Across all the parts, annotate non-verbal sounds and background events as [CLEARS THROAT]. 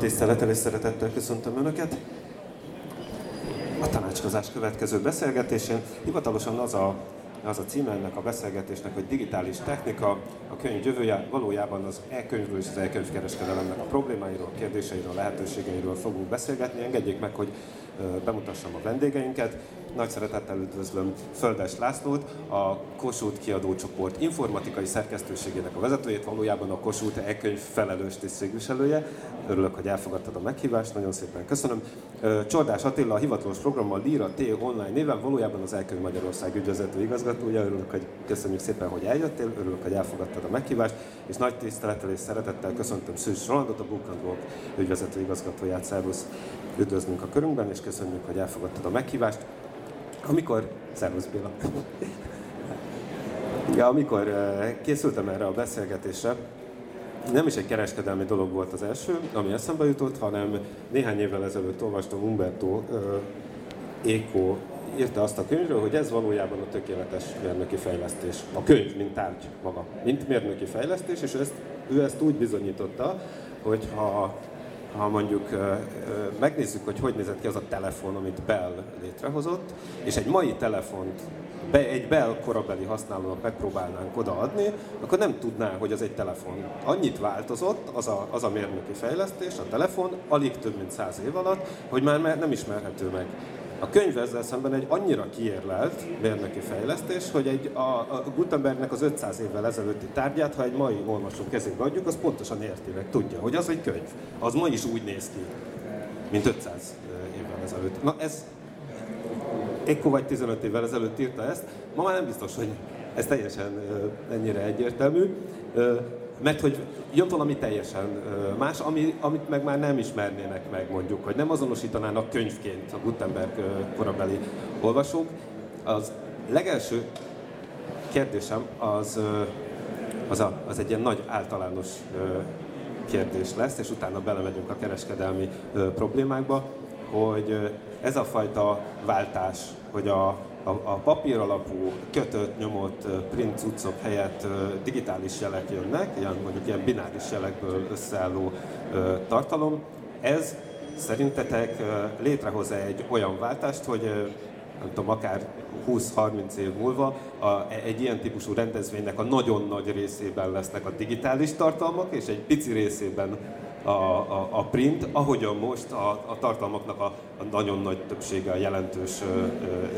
Tisztelettel és szeretettel köszöntöm Önöket. A tanácskozás következő beszélgetésén hivatalosan az a az a címe ennek a beszélgetésnek, hogy digitális technika, a könyv jövője, valójában az e-könyvről és az e-könyvkereskedelemnek a problémáiról, kérdéseiről, lehetőségeiről fogunk beszélgetni. Engedjék meg, hogy bemutassam a vendégeinket. Nagy szeretettel üdvözlöm Földes Lászlót, a Kossuth kiadócsoport informatikai szerkesztőségének a vezetőjét, valójában a Kossuth e-könyv felelős tisztségviselője. Örülök, hogy elfogadtad a meghívást, nagyon szépen köszönöm. Csordás Attila, a hivatalos programmal Lira T online néven, valójában az e-könyv Magyarország ügyvezető igazgatója. Örülök, hogy köszönjük szépen, hogy eljöttél, örülök, hogy elfogadtad a meghívást, és nagy tisztelettel és szeretettel köszöntöm Szűs Rolandot, a Book ügyvezető igazgatóját. Szervusz! Üdvözlünk a körünkben, és köszönjük, hogy elfogadtad a meghívást. Amikor, szervusz Béla, [LAUGHS] ja, amikor készültem erre a beszélgetésre, nem is egy kereskedelmi dolog volt az első, ami eszembe jutott, hanem néhány évvel ezelőtt olvastam Umberto Eco írta azt a könyvről, hogy ez valójában a tökéletes mérnöki fejlesztés. A könyv, mint tárgy maga, mint mérnöki fejlesztés, és ezt, ő ezt úgy bizonyította, hogy ha ha mondjuk megnézzük, hogy hogy nézett ki az a telefon, amit Bell létrehozott, és egy mai telefont be, egy Bell korabeli használónak megpróbálnánk odaadni, akkor nem tudná, hogy az egy telefon. Annyit változott az a, az a mérnöki fejlesztés, a telefon, alig több mint száz év alatt, hogy már nem ismerhető meg. A könyv ezzel szemben egy annyira kiérlelt mérnöki fejlesztés, hogy egy, a, a Gutenbergnek az 500 évvel ezelőtti tárgyát, ha egy mai olvasó kezébe adjuk, az pontosan érti meg, tudja, hogy az egy könyv. Az ma is úgy néz ki, mint 500 évvel ezelőtt. Na ez Eko vagy 15 évvel ezelőtt írta ezt, ma már nem biztos, hogy ez teljesen ennyire egyértelmű mert hogy jön valami teljesen más, ami, amit meg már nem ismernének meg mondjuk, hogy nem azonosítanának könyvként a Gutenberg korabeli olvasók. Az legelső kérdésem az, az, a, az egy ilyen nagy általános kérdés lesz, és utána belemegyünk a kereskedelmi problémákba, hogy ez a fajta váltás, hogy a a, a papír alapú kötött, nyomott print cuccok helyett digitális jelek jönnek, ilyen mondjuk ilyen bináris jelekből összeálló tartalom. Ez szerintetek létrehoz egy olyan váltást, hogy nem tudom, akár 20-30 év múlva a, egy ilyen típusú rendezvénynek a nagyon nagy részében lesznek a digitális tartalmak, és egy pici részében a, a, a print, ahogyan most a, a tartalmaknak a, a nagyon nagy többsége, a jelentős ö,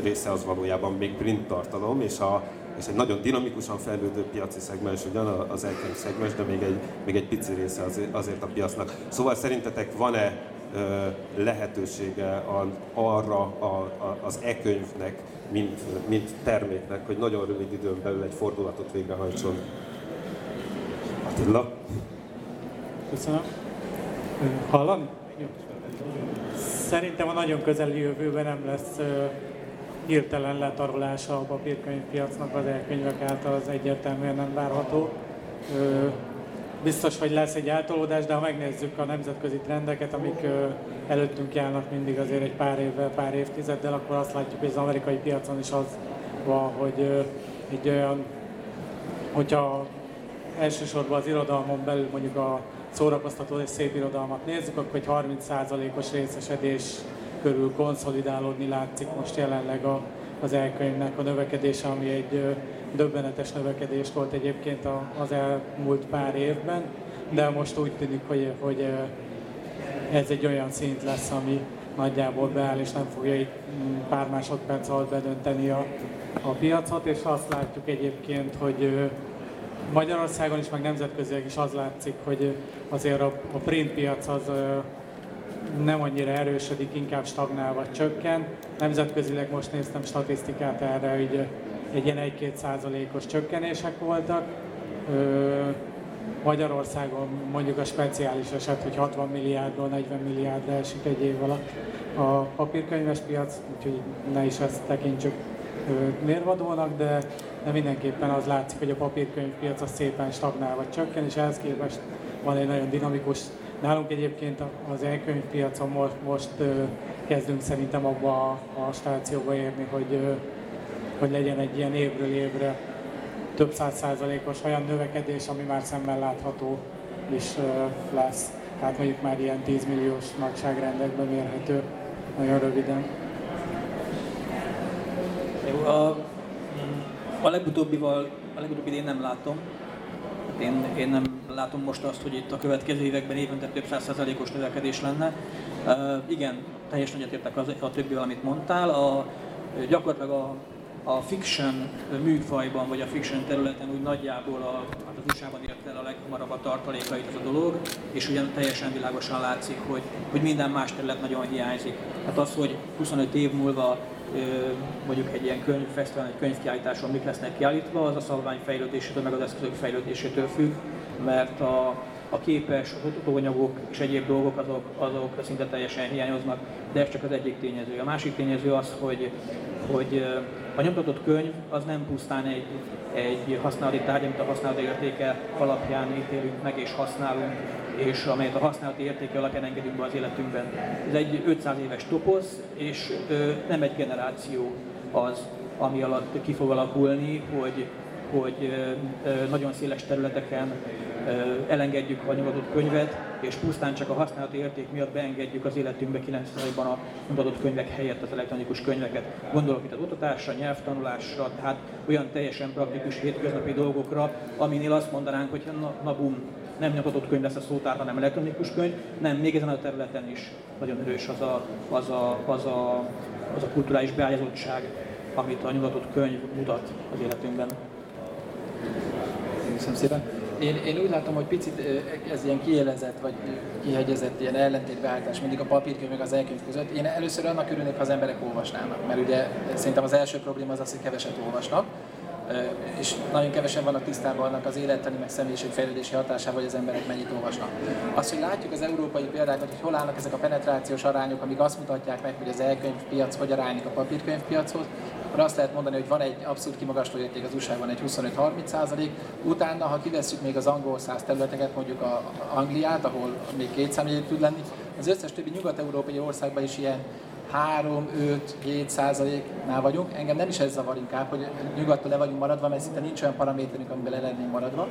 része az valójában még print tartalom, és, a, és egy nagyon dinamikusan fejlődő piaci szegmens ugyan az elkönyv szegmens, de még egy, még egy pici része azért, azért a piacnak. Szóval szerintetek van-e ö, lehetősége a, arra a, a, az e-könyvnek, mint, mint terméknek, hogy nagyon rövid időn belül egy fordulatot végrehajtson? Attila? Köszönöm. Hallani? Szerintem a nagyon közeli jövőben nem lesz hirtelen letarolása a papírkönyvpiacnak az elkönyvek által, az egyértelműen nem várható. Biztos, hogy lesz egy eltolódás, de ha megnézzük a nemzetközi trendeket, amik előttünk járnak mindig azért egy pár évvel, pár évtizeddel, akkor azt látjuk, hogy az amerikai piacon is az van, hogy egy olyan, hogyha elsősorban az irodalmon belül mondjuk a szórakoztató és szép irodalmat nézzük, akkor egy 30%-os részesedés körül konszolidálódni látszik most jelenleg a, az elkönyvnek a növekedése, ami egy döbbenetes növekedés volt egyébként az elmúlt pár évben, de most úgy tűnik, hogy, hogy ez egy olyan szint lesz, ami nagyjából beáll, és nem fogja mm, pár másodperc alatt bedönteni a, a piacot, és azt látjuk egyébként, hogy Magyarországon is, meg nemzetközileg is az látszik, hogy azért a, a print piac az nem annyira erősödik, inkább stagnál vagy csökken. Nemzetközileg most néztem statisztikát erre, hogy egy ilyen 1-2 százalékos csökkenések voltak. Magyarországon mondjuk a speciális eset, hogy 60 milliárdból 40 milliárdra esik egy év alatt a papírkönyves piac, úgyhogy ne is ezt tekintsük mérvadónak, de, de mindenképpen az látszik, hogy a papírkönyvpiac az szépen stagnál vagy csökken, és ehhez képest van egy nagyon dinamikus, nálunk egyébként az elkönyvpiacon most, most kezdünk szerintem abba a, a stációba érni, hogy, hogy legyen egy ilyen évről évre több száz százalékos olyan növekedés, ami már szemmel látható is lesz. tehát mondjuk már ilyen 10 milliós nagyságrendekben mérhető, nagyon röviden. Jó, a, a legutóbbival, a legutóbbi én nem látom. Én, én nem látom most azt, hogy itt a következő években évente több százszerzalékos növekedés lenne. Uh, igen, teljesen egyetértek a többivel, amit mondtál. A, gyakorlatilag a, a fiction műfajban, vagy a fiction területen úgy nagyjából a, hát az USA-ban ért el a leghamarabb a tartalékait az a dolog, és ugyan teljesen világosan látszik, hogy, hogy minden más terület nagyon hiányzik. Hát az, hogy 25 év múlva mondjuk egy ilyen könyvfesztivál, egy könyvkiállításon mik lesznek kiállítva, az a szabvány fejlődésétől, meg az eszközök fejlődésétől függ, mert a, a képes, az utóanyagok és egyéb dolgok azok, azok szinte teljesen hiányoznak, de ez csak az egyik tényező. A másik tényező az, hogy, hogy a nyomtatott könyv az nem pusztán egy, egy használati tárgy, amit a használati értéke alapján ítélünk meg és használunk, és amelyet a használati értéke alapján engedünk be az életünkben. Ez egy 500 éves topoz, és ö, nem egy generáció az, ami alatt ki fog alakulni, hogy, hogy nagyon széles területeken elengedjük a nyugodott könyvet, és pusztán csak a használati érték miatt beengedjük az életünkbe 90%-ban a nyugodott könyvek helyett az elektronikus könyveket. Gondolok itt az oktatásra, nyelvtanulásra, tehát olyan teljesen praktikus hétköznapi dolgokra, aminél azt mondanánk, hogy na, na bum, nem nyugodott könyv lesz a szótár, hanem elektronikus könyv, nem, még ezen a területen is nagyon erős az a, az a, az a, az a kulturális beágyazottság, amit a nyugodott könyv mutat az életünkben. Köszönöm szépen én, én úgy látom, hogy picit ez ilyen kiélezett, vagy kihegyezett ilyen ellentétbeállítás mindig a papírkönyv meg az elkönyv között. Én először annak örülnék, ha az emberek olvasnának, mert ugye szerintem az első probléma az az, hogy keveset olvasnak, és nagyon kevesen vannak tisztában annak az élettani, meg személyiségfejlődési hatásával, hogy az emberek mennyit olvasnak. Azt, hogy látjuk az európai példákat, hogy hol állnak ezek a penetrációs arányok, amik azt mutatják meg, hogy az elkönyvpiac hogy aránylik a papírkönyvpiachoz, akkor azt lehet mondani, hogy van egy abszolút kimagasló érték az USA-ban egy 25-30 százalék, utána, ha kivesszük még az angol száz területeket, mondjuk a Angliát, ahol még két számjegyű tud lenni, az összes többi nyugat-európai országban is ilyen 3-5-7 százaléknál vagyunk. Engem nem is ez zavar inkább, hogy nyugattól le vagyunk maradva, mert szinte nincs olyan paraméterünk, amiben le lennénk maradva.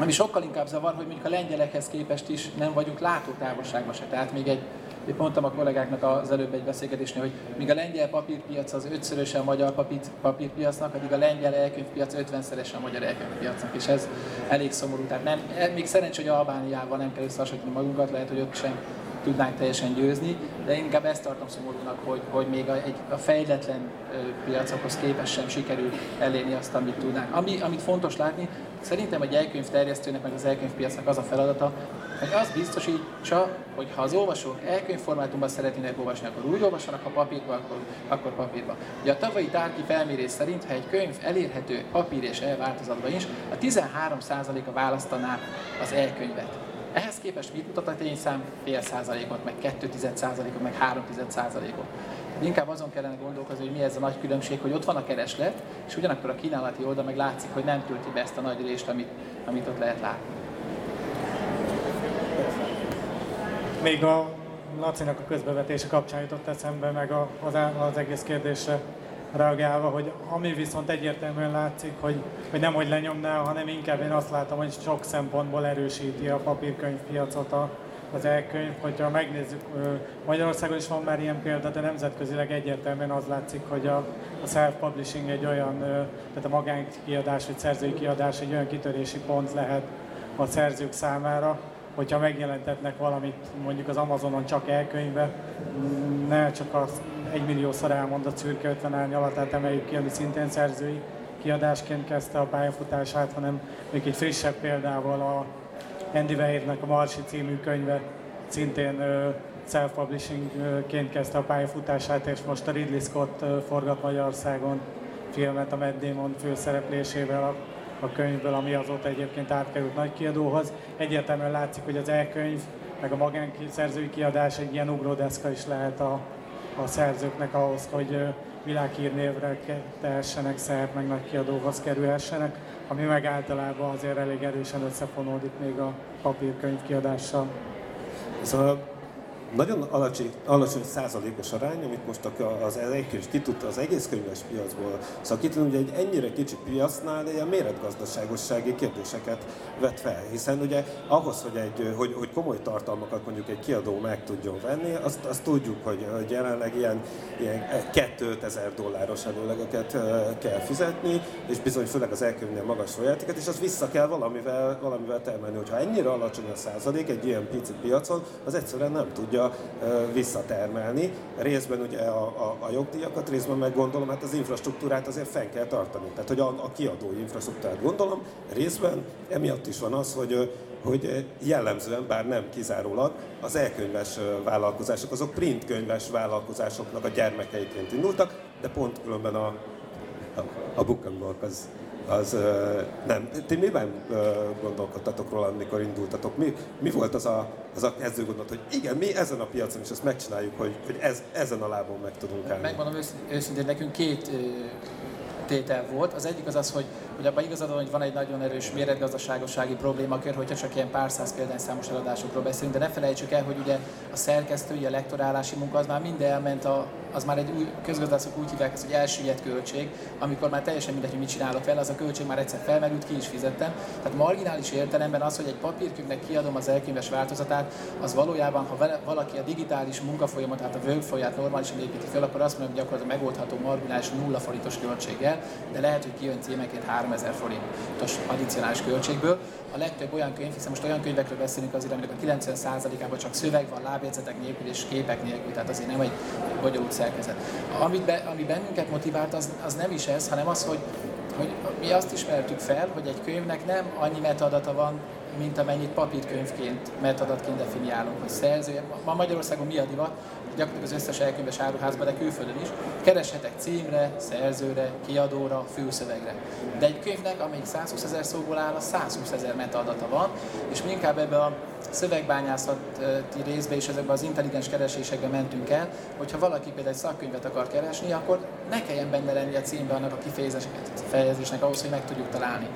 Ami sokkal inkább zavar, hogy mondjuk a lengyelekhez képest is nem vagyunk látótávolságban se. Tehát még egy én mondtam a kollégáknak az előbb egy beszélgetésnél, hogy míg a lengyel papírpiac az ötszöröse a magyar papír, papírpiacnak, addig a lengyel elkönyvpiac ötvenszerese a magyar elkönyvpiacnak, és ez elég szomorú. Tehát nem, még szerencsé, hogy Albániával nem kell összehasonlítani magunkat, lehet, hogy ott sem tudnánk teljesen győzni, de én inkább ezt tartom szomorúnak, hogy, hogy még a, egy, a fejletlen piacokhoz képest sem sikerül elérni azt, amit tudnánk. Ami, amit fontos látni, szerintem egy elkönyv terjesztőnek, meg az elkönyvpiacnak az a feladata, hogy azt biztosítsa, hogy ha az olvasók elkönyvformátumban szeretnének olvasni, akkor úgy olvassanak, ha papírba, akkor, akkor papírba. Ugye a tavalyi tárki felmérés szerint, ha egy könyv elérhető papír és elváltozatban is, a 13%-a választaná az elkönyvet. Ehhez képest mit mutat a tényszám? Fél százalékot, meg 2 százalékot, meg 3 százalékot. Inkább azon kellene gondolkozni, hogy mi ez a nagy különbség, hogy ott van a kereslet, és ugyanakkor a kínálati oldal meg látszik, hogy nem tölti be ezt a nagy részt, amit, amit ott lehet látni. Még a Lacinak a közbevetése kapcsán jutott eszembe, meg az, az egész kérdésre reagálva, hogy ami viszont egyértelműen látszik, hogy, hogy nem hogy lenyomná, hanem inkább én azt látom, hogy sok szempontból erősíti a papírkönyvpiacot a, az elkönyv. Hogyha megnézzük, Magyarországon is van már ilyen példa, de nemzetközileg egyértelműen az látszik, hogy a, a self-publishing egy olyan, tehát a magánkiadás vagy szerzői kiadás egy olyan kitörési pont lehet a szerzők számára, hogyha megjelentetnek valamit mondjuk az Amazonon csak elkönyvbe, ne csak az egymilliószor elmondott szürke 50 árnyalatát emeljük ki, ami szintén szerzői kiadásként kezdte a pályafutását, hanem még egy frissebb példával a Andy Weirnek a Marsi című könyve szintén self-publishingként kezdte a pályafutását, és most a Ridley Scott forgat Magyarországon filmet a Matt Damon főszereplésével a könyvből, ami azóta egyébként átkerült nagy kiadóhoz. Egyértelműen látszik, hogy az elkönyv, meg a magánszerzői kiadás egy ilyen ugródeszka is lehet a, a szerzőknek ahhoz, hogy világhírnévre tehessenek szert, meg nagy kiadóhoz kerülhessenek, ami meg általában azért elég erősen összefonódik még a papírkönyv kiadással. Szóval nagyon alacsony, alacsony százalékos arány, amit most az elkönyv ki az egész könyves piacból szakítani, ugye egy ennyire kicsi piacnál ilyen méretgazdaságossági kérdéseket vet fel, hiszen ugye ahhoz, hogy, egy, hogy, hogy komoly tartalmakat mondjuk egy kiadó meg tudjon venni, azt, azt tudjuk, hogy, hogy jelenleg ilyen, ilyen 2000 dolláros előlegeket kell fizetni, és bizony főleg az elkönyvnél magas royaltiket, és az vissza kell valamivel, valamivel termelni. Hogyha ennyire alacsony a százalék egy ilyen pici piacon, az egyszerűen nem tudja visszatermelni. Részben ugye a, a, a jogdíjakat, részben meg gondolom, hát az infrastruktúrát azért fenn kell tartani. Tehát, hogy a, a kiadói infrastruktúrát gondolom, részben emiatt is van az, hogy hogy jellemzően, bár nem kizárólag, az elkönyves vállalkozások, azok printkönyves vállalkozásoknak a gyermekeiként indultak, de pont különben a, a, a az, az nem. Ti miben gondolkodtatok róla, amikor indultatok? Mi, mi volt az a, az a kezdő gondolat, hogy igen, mi ezen a piacon is ezt megcsináljuk, hogy, hogy ez, ezen a lábon meg tudunk állni? Megmondom őszintén, nekünk két tétel volt. Az egyik az az, hogy hogy abban igazad van, hogy van egy nagyon erős méretgazdaságossági problémakör, hogyha csak ilyen pár száz példányszámos eladásokról beszélünk, de ne felejtsük el, hogy ugye a szerkesztői, a lektorálási munka az már mind elment, a, az már egy új, közgazdászok úgy hívják ezt, hogy elsüllyedt költség, amikor már teljesen mindegy, hogy mit csinálok vele, az a költség már egyszer felmerült, ki is fizettem. Tehát marginális értelemben az, hogy egy papírkönyvnek kiadom az elkönyves változatát, az valójában, ha vele, valaki a digitális munkafolyamatát, a workflow normálisan építi fel, akkor azt mondom, hogy gyakorlatilag megoldható marginális nulla forintos költséggel, de lehet, hogy kijön címeként 3000 forintos addicionális költségből. A legtöbb olyan könyv, hiszen most olyan könyvekről beszélünk azért, aminek a 90%-ában csak szöveg van, lábjegyzetek nélkül és képek nélkül, tehát azért nem egy bonyolult szerkezet. Amit be, ami bennünket motivált, az, az nem is ez, hanem az, hogy, hogy mi azt ismertük fel, hogy egy könyvnek nem annyi metadata van, mint amennyit papírkönyvként, metadatként definiálunk, hogy szerzője. Ma Magyarországon mi a divat? gyakorlatilag az összes elkönyves áruházban, de külföldön is, kereshetek címre, szerzőre, kiadóra, főszövegre. De egy könyvnek, amelyik 120 ezer szóból áll, a 120 ezer metaadata van, és mi inkább ebbe a szövegbányászati részbe és ezekbe az intelligens keresésekbe mentünk el, hogyha valaki például egy szakkönyvet akar keresni, akkor ne kelljen benne lenni a címbe annak a kifejezésnek ahhoz, hogy meg tudjuk találni.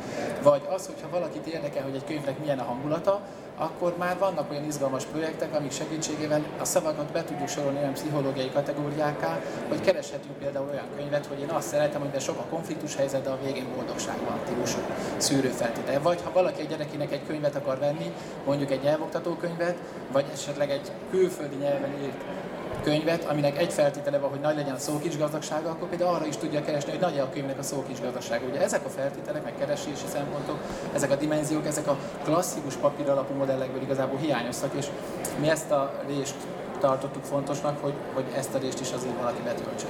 Vagy az, hogyha valakit érdekel, hogy egy könyvnek milyen a hangulata, akkor már vannak olyan izgalmas projektek, amik segítségével a szavakat be tudjuk sorolni olyan pszichológiai kategóriáká, hogy kereshetünk például olyan könyvet, hogy én azt szeretem, hogy sok a konfliktus helyzet, de a végén boldogság van típusú szűrőfeltétel. Vagy ha valaki egy gyerekének egy könyvet akar venni, mondjuk egy nyelvoktató könyvet, vagy esetleg egy külföldi nyelven írt könyvet, aminek egy feltétele van, hogy nagy legyen a szókics gazdagsága, akkor például arra is tudja keresni, hogy nagy a könyvnek a szókics gazdagsága. Ugye ezek a feltételek, meg keresési szempontok, ezek a dimenziók, ezek a klasszikus papír alapú modellekből igazából hiányoztak, és mi ezt a részt tartottuk fontosnak, hogy, hogy ezt a részt is azért valaki betöltse.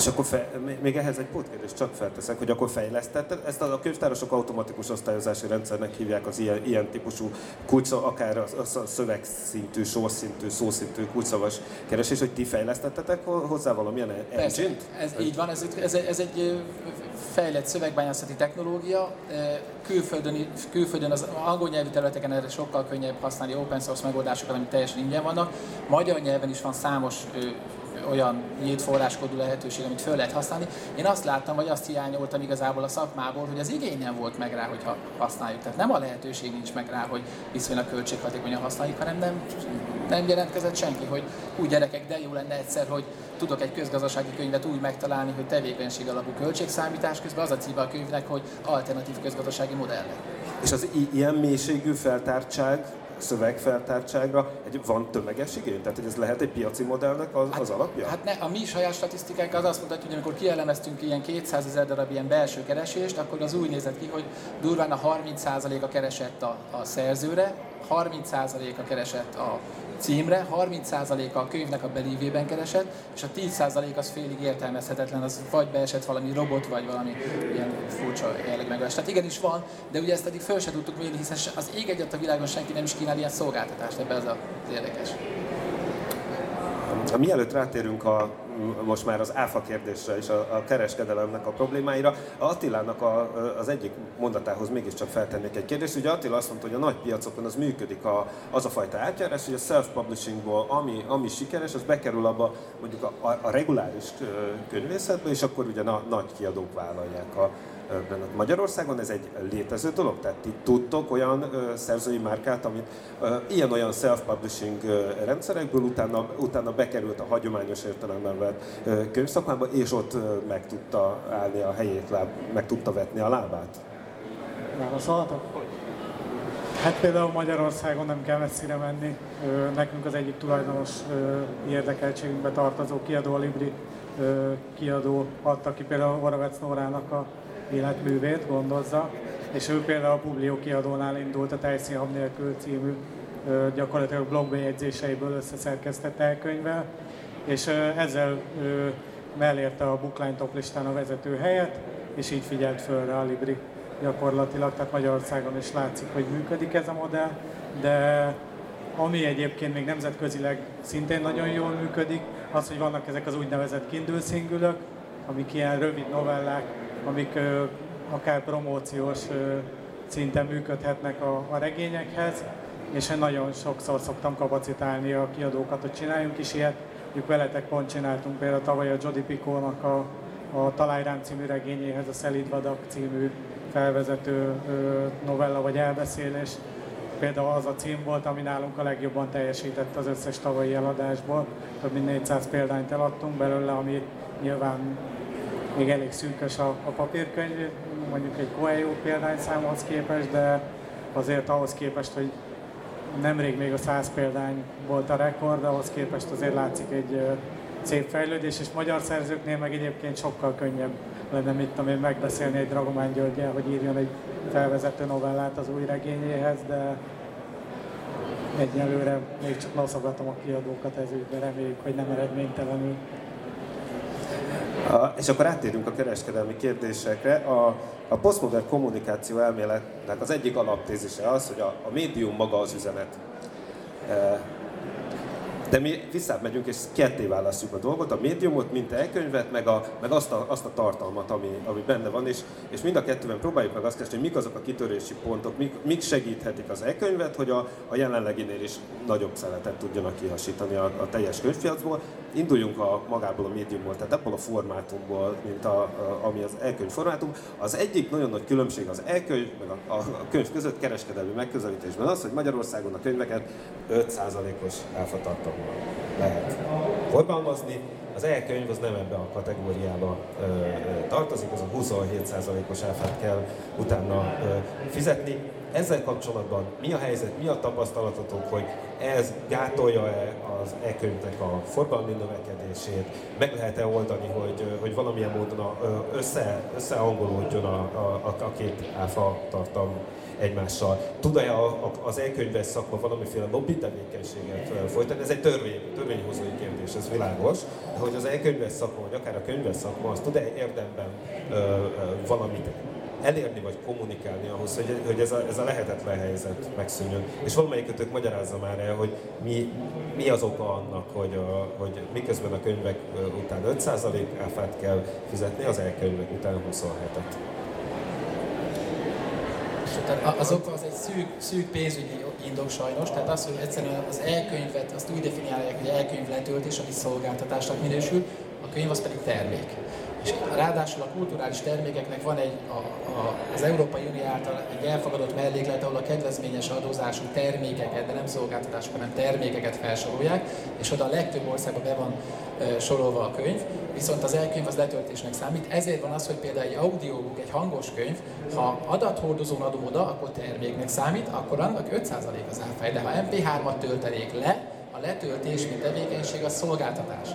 És akkor fe, még ehhez egy pótkérdést csak felteszek, hogy akkor fejlesztetted, ezt a könyvtárosok automatikus osztályozási rendszernek hívják az ilyen, ilyen típusú kulcs, akár a, a szövegszintű, sorszintű, szószintű kulcsszavas keresés, hogy ti fejlesztettetek hozzá valamilyen engine Ez így van, ez, ez, ez egy fejlett szövegbányászati technológia. Külföldön, külföldön az angol nyelvű területeken erre sokkal könnyebb használni open source megoldásokat, amik teljesen ingyen vannak. Magyar nyelven is van számos olyan nyílt forráskodú lehetőség, amit föl lehet használni. Én azt láttam, vagy azt hiányoltam igazából a szakmából, hogy az igény nem volt meg rá, hogy használjuk. Tehát nem a lehetőség nincs meg rá, hogy viszonylag költséghatékonyan használjuk, hanem nem, nem jelentkezett senki, hogy úgy gyerekek, de jó lenne egyszer, hogy tudok egy közgazdasági könyvet úgy megtalálni, hogy tevékenység alapú költségszámítás közben az a címe a könyvnek, hogy alternatív közgazdasági modellek. És az ilyen mélységű feltártság szövegfeltártságra egy, van tömeges igény? Tehát, hogy ez lehet egy piaci modellnek az, hát, az alapja? Hát ne, a mi saját statisztikánk az azt mutatja, hogy amikor kielemeztünk ilyen 200 ezer darab ilyen belső keresést, akkor az úgy nézett ki, hogy durván a 30%-a keresett a, a szerzőre, 30%-a keresett a címre, 30%-a a könyvnek a belívében keresett, és a 10% az félig értelmezhetetlen, az vagy beesett valami robot, vagy valami ilyen furcsa jellegű megoldás. Tehát igenis van, de ugye ezt eddig föl se tudtuk mérni, hiszen az ég egyet a világon senki nem is kínál ilyen szolgáltatást, ebbe ez az érdekes. Mielőtt rátérünk a most már az áfa kérdésre és a, a kereskedelemnek a problémáira. Attilának a, az egyik mondatához mégiscsak feltennék egy kérdést. Ugye Attila azt mondta, hogy a nagy piacokon az működik a, az a fajta átjárás, hogy a self-publishingból, ami, ami sikeres, az bekerül abba mondjuk a, a, a reguláris könyvészetbe, és akkor ugye na, nagy kiadók vállalják a. Magyarországon ez egy létező dolog? Tehát ti tudtok olyan szerzői márkát, amit ilyen-olyan self-publishing rendszerekből utána, utána bekerült a hagyományos értelemben vett könyvszakmába, és ott meg tudta állni a helyét, láb, meg tudta vetni a lábát? Válaszolhatok? Hát például Magyarországon nem kell messzire menni. Nekünk az egyik tulajdonos érdekeltségünkbe tartozó kiadó, a Libri kiadó adta ki például Oravec Nórának a életművét, gondozza, és ő például a Publio kiadónál indult a Tejszínhab nélkül című gyakorlatilag blogbejegyzéseiből összeszerkesztett elkönyvvel, és ezzel mellérte a Bookline top listán a vezető helyet, és így figyelt föl rá a Libri gyakorlatilag, tehát Magyarországon is látszik, hogy működik ez a modell, de ami egyébként még nemzetközileg szintén nagyon jól működik, az, hogy vannak ezek az úgynevezett Kindle single amik ilyen rövid novellák, amik ö, akár promóciós ö, szinten működhetnek a, a regényekhez, és én nagyon sokszor szoktam kapacitálni a kiadókat, hogy csináljunk is ilyet. Mondjuk veletek pont csináltunk például tavaly a Jody Picónak a, a Talályrám című regényéhez a Szelid Vadak című felvezető novella vagy elbeszélés. Például az a cím volt, ami nálunk a legjobban teljesített az összes tavalyi eladásból. Több mint 400 példányt eladtunk belőle, ami nyilván még elég szűkös a, a papírkönyv, mondjuk egy Coelho példányszámhoz képest, de azért ahhoz képest, hogy nemrég még a 100 példány volt a rekord, ahhoz képest azért látszik egy szép fejlődés, és magyar szerzőknél meg egyébként sokkal könnyebb lenne, mit tudom én, megbeszélni egy Dragomán Györgyel, hogy írjon egy felvezető novellát az új regényéhez, de egyelőre még csak noszogatom a kiadókat ez reméljük, hogy nem eredménytelenül. A, és akkor áttérünk a kereskedelmi kérdésekre. A, a posztmodern kommunikáció elméletnek az egyik alaptézise az, hogy a, a médium maga az üzenet. E, de mi visszamegyünk és ketté választjuk a dolgot, a médiumot, mint elkönyvet, meg, a, meg azt, a, azt a tartalmat, ami, ami benne van, és, és mind a kettőben próbáljuk meg azt keresni, hogy mik azok a kitörési pontok, mik, mik segíthetik az elkönyvet, hogy a, a jelenleginél is nagyobb szeletet tudjanak kihasítani a, a teljes könyvpiacból. Induljunk a magából a médiumból, tehát ebből a formátumból, mint a, a, ami az elkönyv formátum. Az egyik nagyon nagy különbség az elkönyv, meg a, a, a könyv között kereskedelmi megközelítésben az, hogy Magyarországon a könyveket 5%-os áfatartalom lehet forgalmazni. Az e-könyv az nem ebbe a kategóriába ö, tartozik, az a 27%-os áfát kell utána ö, fizetni. Ezzel kapcsolatban mi a helyzet, mi a tapasztalatotok, hogy ez gátolja-e az e-könyvnek a forgalmi növekedését, meg lehet-e oldani, hogy, hogy valamilyen módon össze, összehangolódjon a, a, a két áfa tartalom egymással. Tud-e az elkönyves szakma valamiféle lobby tevékenységet folytatni? Ez egy törvény, törvényhozói kérdés, ez világos, de hogy az elkönyves szakma, vagy akár a könyves szakma, az tud-e érdemben ö, ö, valamit elérni vagy kommunikálni ahhoz, hogy, hogy ez, a, ez a lehetetlen helyzet megszűnjön. És valamelyikötök magyarázza már el, hogy mi, mi az oka annak, hogy, a, hogy miközben a könyvek után 5% áfát kell fizetni, az elkönyvek után 27-et. Tehát az oka az egy szűk, szűk pénzügyi indok sajnos, tehát az, hogy egyszerűen az elkönyvet azt úgy definiálják, hogy elkönyv letöltés, ami szolgáltatásnak minősül, a könyv az pedig termék. És ráadásul a kulturális termékeknek van egy, a, a, az Európai Unió által egy elfogadott melléklet, ahol a kedvezményes adózású termékeket, de nem szolgáltatások, hanem termékeket felsorolják, és oda a legtöbb országban be van e, sorolva a könyv, viszont az elkönyv az letöltésnek számít. Ezért van az, hogy például egy audiobook, egy hangos könyv, ha adathordozón adom oda, akkor terméknek számít, akkor annak 5% az áfáj, de ha MP3-at töltenék le, a letöltés, mint tevékenység, a szolgáltatás.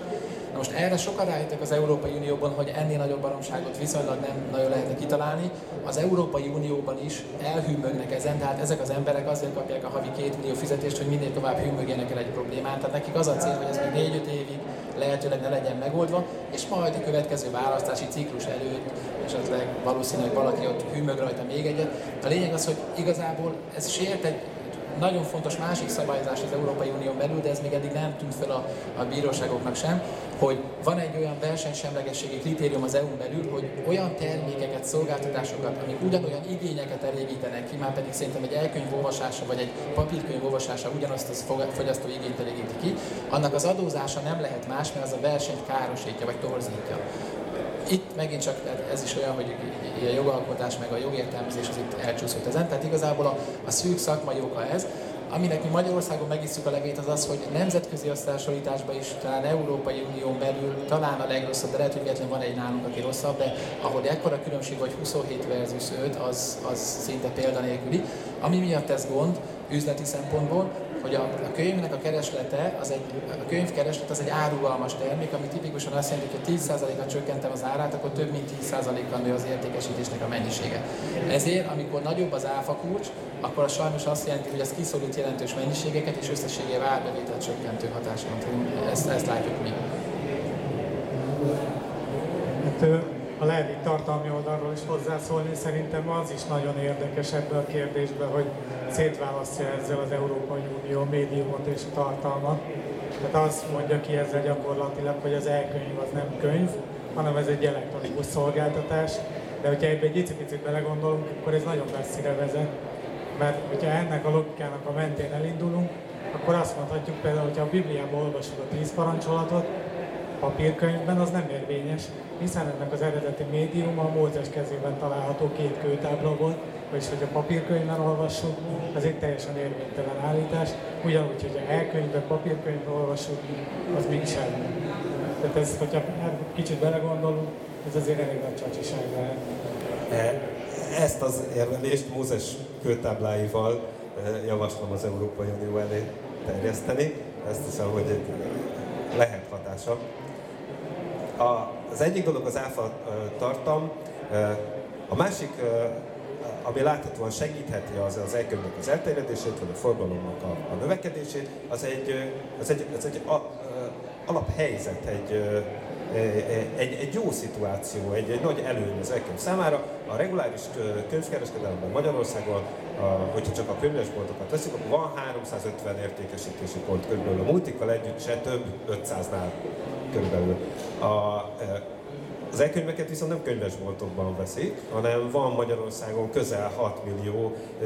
Na most erre sokan rájöttek az Európai Unióban, hogy ennél nagyobb baromságot viszonylag nem nagyon lehetne kitalálni. Az Európai Unióban is elhűmögnek ezen, tehát ezek az emberek azért kapják a havi két millió fizetést, hogy minél tovább hűmögjenek el egy problémát. Tehát nekik az a cél, hogy ez még 4-5 évig lehetőleg ne legyen megoldva, és majd a következő választási ciklus előtt, és az valószínűleg valaki ott hűmög rajta még egyet. A lényeg az, hogy igazából ez sért egy nagyon fontos másik szabályozás az Európai Unión belül, de ez még eddig nem tűnt fel a, a bíróságoknak sem, hogy van egy olyan versenysemlegességi kritérium az EU-n belül, hogy olyan termékeket, szolgáltatásokat, amik ugyanolyan igényeket elégítenek ki, már pedig szerintem egy elkönyv olvasása vagy egy papírkönyv olvasása ugyanazt az fogyasztó igényt elégíti ki, annak az adózása nem lehet más, mert az a versenyt károsítja vagy torzítja. Itt megint csak ez is olyan, hogy a jogalkotás meg a jogértelmezés az itt elcsúszott ezen, tehát igazából a, a szűk szakmai oka ez, Aminek mi Magyarországon megisszuk a levét az az, hogy nemzetközi összehasonlításban is, talán Európai Unión belül talán a legrosszabb, de lehet, hogy véletlenül van egy nálunk, aki rosszabb, de ahol ekkora különbség vagy 27 versus 5, az, az szinte példanélküli. Ami miatt ez gond, üzleti szempontból, hogy a, a könyvnek a kereslete, az egy, a könyv kereslet az egy árugalmas termék, ami tipikusan azt jelenti, hogy 10%-kal csökkentem az árát, akkor több mint 10%-kal nő az értékesítésnek a mennyisége. Ezért, amikor nagyobb az áfa akkor az sajnos azt jelenti, hogy ez kiszorít jelentős mennyiségeket, és összességében árbevételt csökkentő hatása van. Ezt, ezt látjuk mi. Hát, lehet itt tartalmi oldalról is hozzászólni, szerintem az is nagyon érdekes ebbe a kérdésbe, hogy szétválasztja ezzel az Európai Unió médiumot és a tartalmat. Tehát azt mondja ki ezzel gyakorlatilag, hogy az elkönyv az nem könyv, hanem ez egy elektronikus szolgáltatás. De hogyha ebbe egy picit belegondolunk, akkor ez nagyon messzire vezet. Mert hogyha ennek a logikának a mentén elindulunk, akkor azt mondhatjuk például, hogyha a Bibliában olvasod a tíz parancsolatot, papírkönyvben az nem érvényes, hiszen ennek az eredeti médium a Mózes kezében található két kőtábla volt, vagyis hogy a papírkönyvben olvassuk, az egy teljesen érvénytelen állítás, ugyanúgy, hogy a elkönyvben, papírkönyvben olvassuk, az még semmi. Tehát ez, hogyha kicsit belegondolunk, ez azért elég nagy csacsiság lehet. E, ezt az érvelést Mózes kőtábláival e, javaslom az Európai Unió elé terjeszteni. Ezt hiszem, hogy hatása. A, az egyik dolog az áfa tartam, a másik, ami láthatóan segítheti az, az elkönyvnek az elterjedését, vagy a forgalomnak a, a növekedését, az egy, az egy, az egy a, a, alaphelyzet, egy, egy, egy jó szituáció, egy, egy nagy előny az elkönyv számára. A reguláris könyvkereskedelemben Magyarországon, a, hogyha csak a könyvesboltokat veszik, akkor van 350 értékesítési pont körülbelül. A multikkal együtt se több 500-nál körülbelül. A, az e-könyveket viszont nem könyvesboltokban veszik, hanem van Magyarországon közel 6 millió e,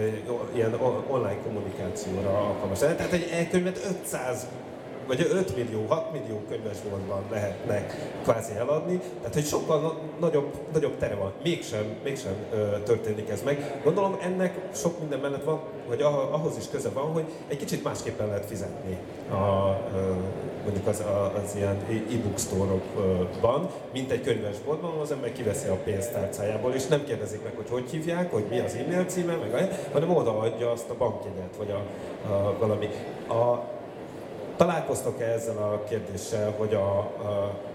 ilyen online kommunikációra alkalmas. Tehát egy e-könyvet 500 vagy 5 millió, 6 millió könyvesboltban lehetnek kvázi eladni, tehát hogy sokkal na- nagyobb, nagyobb tere van. Mégsem, mégsem ö, történik ez meg. Gondolom ennek sok minden mellett van, hogy ahhoz is köze van, hogy egy kicsit másképpen lehet fizetni a, ö, mondjuk az, az ilyen e-book store-okban, mint egy könyvesboltban, az ember kiveszi a pénztárcájából, és nem kérdezik meg, hogy hogy hívják, hogy mi az e-mail címe, meg, hanem odaadja azt a bankjegyet, vagy a, a valami. A, Találkoztok-e ezzel a kérdéssel, hogy a,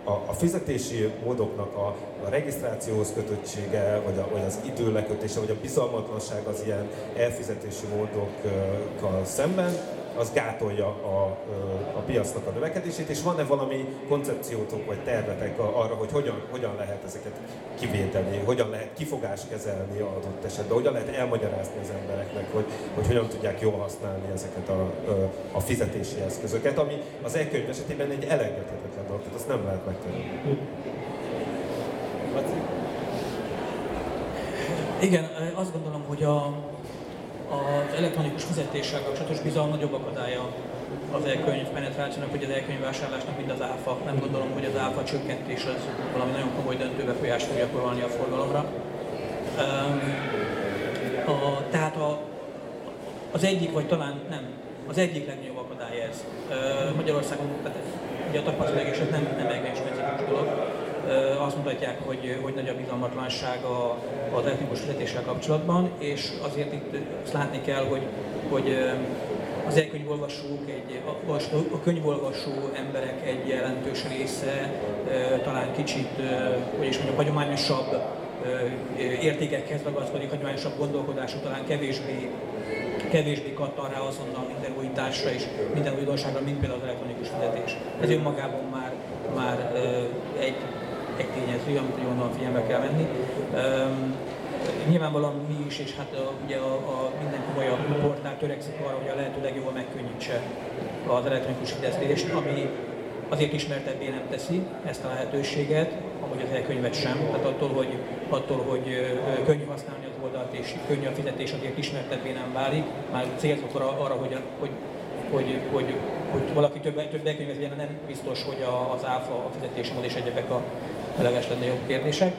a, a fizetési módoknak a, a regisztrációhoz kötöttsége, vagy, a, vagy az időlekötése, vagy a bizalmatlanság az ilyen elfizetési módokkal szemben, az gátolja a, a piacnak a növekedését, és van-e valami koncepciótok vagy tervetek arra, hogy hogyan, hogyan lehet ezeket kivéteni, hogyan lehet kifogást kezelni adott esetben, hogyan lehet elmagyarázni az embereknek, hogy, hogy hogyan tudják jól használni ezeket a, a fizetési eszközöket, ami az e-könyv esetében egy elengedhetetlen dolog, tehát azt nem lehet megtenni. Igen, azt gondolom, hogy a, az elektronikus fizetéssel kapcsolatos bizalom nagyobb akadálya az elkönyv penetrációnak, vagy az elkönyvvásárlásnak, mint az áfa. Nem gondolom, hogy az áfa csökkentés az valami nagyon komoly döntő befolyást fogja gyakorolni a forgalomra. a, tehát a, az egyik, vagy talán nem, az egyik legnagyobb akadály ez. Magyarországon, tehát ugye a tapasztalat, nem, nem egy specifikus dolog azt mutatják, hogy, hogy nagy a bizalmatlanság a, az etnikus fizetéssel kapcsolatban, és azért itt azt látni kell, hogy, hogy az elkönyvolvasók, egy, a, a könyvolvasó emberek egy jelentős része talán kicsit, hogy is mondjam, hagyományosabb értékekhez ragaszkodik, hagyományosabb gondolkodású, talán kevésbé kevésbé kattan rá azonnal minden újításra és minden újdonságra, mint például az elektronikus fizetés. Ez önmagában már, már tényező, amit onnan figyelme kell venni. Um, nyilvánvalóan mi is, és hát a, ugye a, a minden komolyabb portál törekszik arra, hogy a lehető legjobban megkönnyítse az elektronikus fizetést, ami azért ismertebbé nem teszi ezt a lehetőséget, amúgy az elkönyvet sem. Tehát attól, hogy, attól, hogy könnyű használni az oldalt és könnyű a fizetés, azért ismertebbé nem válik. Már célzok arra, arra hogy, hogy, hogy, hogy hogy valaki több, több elkönyvet vegyen, nem biztos, hogy az áfa, a fizetésmód és egyebek a leges jobb kérdések.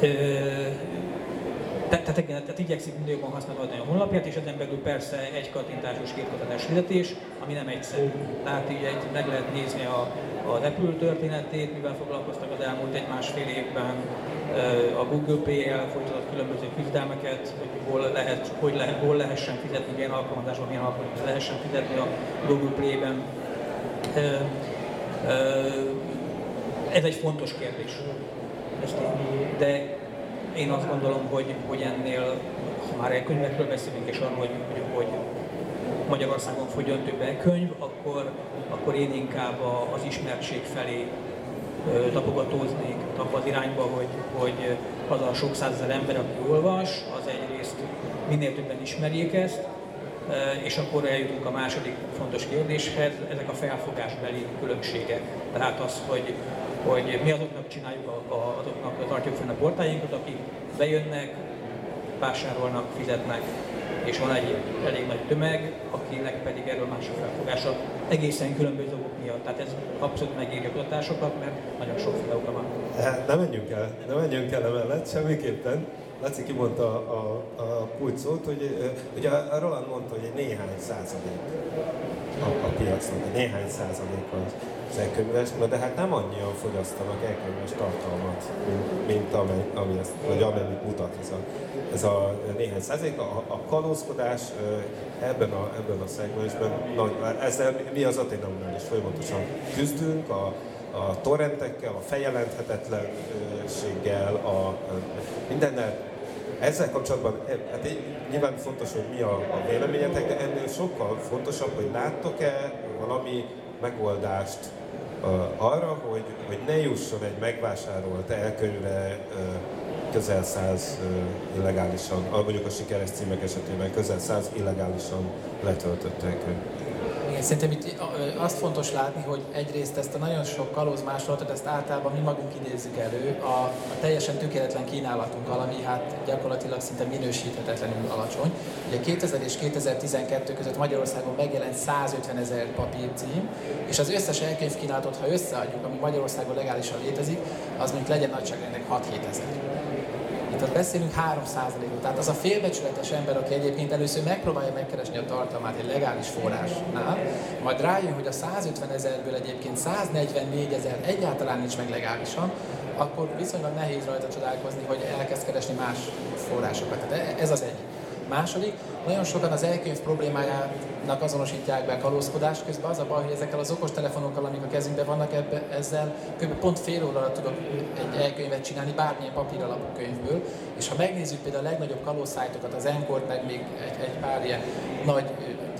Ö, tehát, igen, tehát igyekszik mindig jobban használni a honlapját, és ezen belül persze egy kattintásos kétkattintás fizetés, ami nem egyszerű. Tehát így egy, meg lehet nézni a, az Apple történetét, mivel foglalkoztak az elmúlt egy-másfél évben, a Google Pay-el folytatott különböző küzdelmeket, hogy hol, lehet, hogy lehet, hol lehessen fizetni, milyen alkalmazásban, milyen alkalmazásban lehessen fizetni a Google Play-ben. Ez egy fontos kérdés. De én azt gondolom, hogy, hogy ennél, ha már elkönyvekről beszélünk, és arról, hogy, hogy, hogy Magyarországon fogjon több elkönyv, akkor, akkor én inkább az ismertség felé tapogatóznék abba az irányba, hogy, hogy az a sok százezer ember, aki olvas, az egyrészt minél többen ismerjék ezt, és akkor eljutunk a második fontos kérdéshez, ezek a felfogásbeli különbségek. Tehát az, hogy, hogy mi azoknak csináljuk, a, a, azoknak tartjuk fenn a portáinkat, akik bejönnek, vásárolnak, fizetnek, és van egy elég nagy tömeg, akinek pedig erről más a felfogása egészen különböző okok miatt. Tehát ez abszolút megéri a kutatásokat, mert nagyon sokféle oka van. Hát, ne menjünk el, ne menjünk el emellett semmiképpen. Laci kimondta a, a, a kulcsot, hogy ugye a Roland mondta, hogy egy néhány százalék a, a piacnak, néhány százalék az, az elkönyves, de hát nem annyian fogyasztanak elkönyves tartalmat, mint, mint amely, ami ezt, vagy amennyit mutat ez a, ez a néhány százalék. A, a kalózkodás ebben a, ebben a szegmensben, nagy, ezzel mi az Aténaumnál is folyamatosan küzdünk, a, a torrentekkel, a feljelenthetetlenséggel, a, mindennel. Ezzel kapcsolatban, hát nyilván fontos, hogy mi a, a véleményetek, de ennél sokkal fontosabb, hogy láttok-e valami megoldást arra, hogy, hogy ne jusson egy megvásárolt elkönyvre közel száz illegálisan, mondjuk a sikeres címek esetében közel száz illegálisan letöltött elkönyv. Igen, szerintem itt azt fontos látni, hogy egyrészt ezt a nagyon sok kalóz másolatot, ezt általában mi magunk idézzük elő a, a teljesen tökéletlen kínálatunkkal, ami hát gyakorlatilag szinte minősíthetetlenül alacsony. Ugye 2000 és 2012 között Magyarországon megjelent 150 ezer papírcím, és az összes elkönyvkínálatot, ha összeadjuk, ami Magyarországon legálisan létezik, az mondjuk legyen nagyságrendnek 6-7 ezer. Tehát beszélünk 3%-ról. Tehát az a félbecsületes ember, aki egyébként először megpróbálja megkeresni a tartalmát egy legális forrásnál, majd rájön, hogy a 150 ezerből egyébként 144 ezer egyáltalán nincs meg legálisan, akkor viszonylag nehéz rajta csodálkozni, hogy elkezd keresni más forrásokat. Tehát e- ez az egyik. Második, nagyon sokan az elkönyv problémájának azonosítják be kalózkodás közben. Az a baj, hogy ezekkel az okostelefonokkal, amik a kezünkben vannak, ebbe, ezzel kb. pont fél óra alatt tudok egy elkönyvet csinálni bármilyen papír alapú könyvből. És ha megnézzük például a legnagyobb kalózszájtokat, az Enkort, meg még egy, egy pár ilyen nagy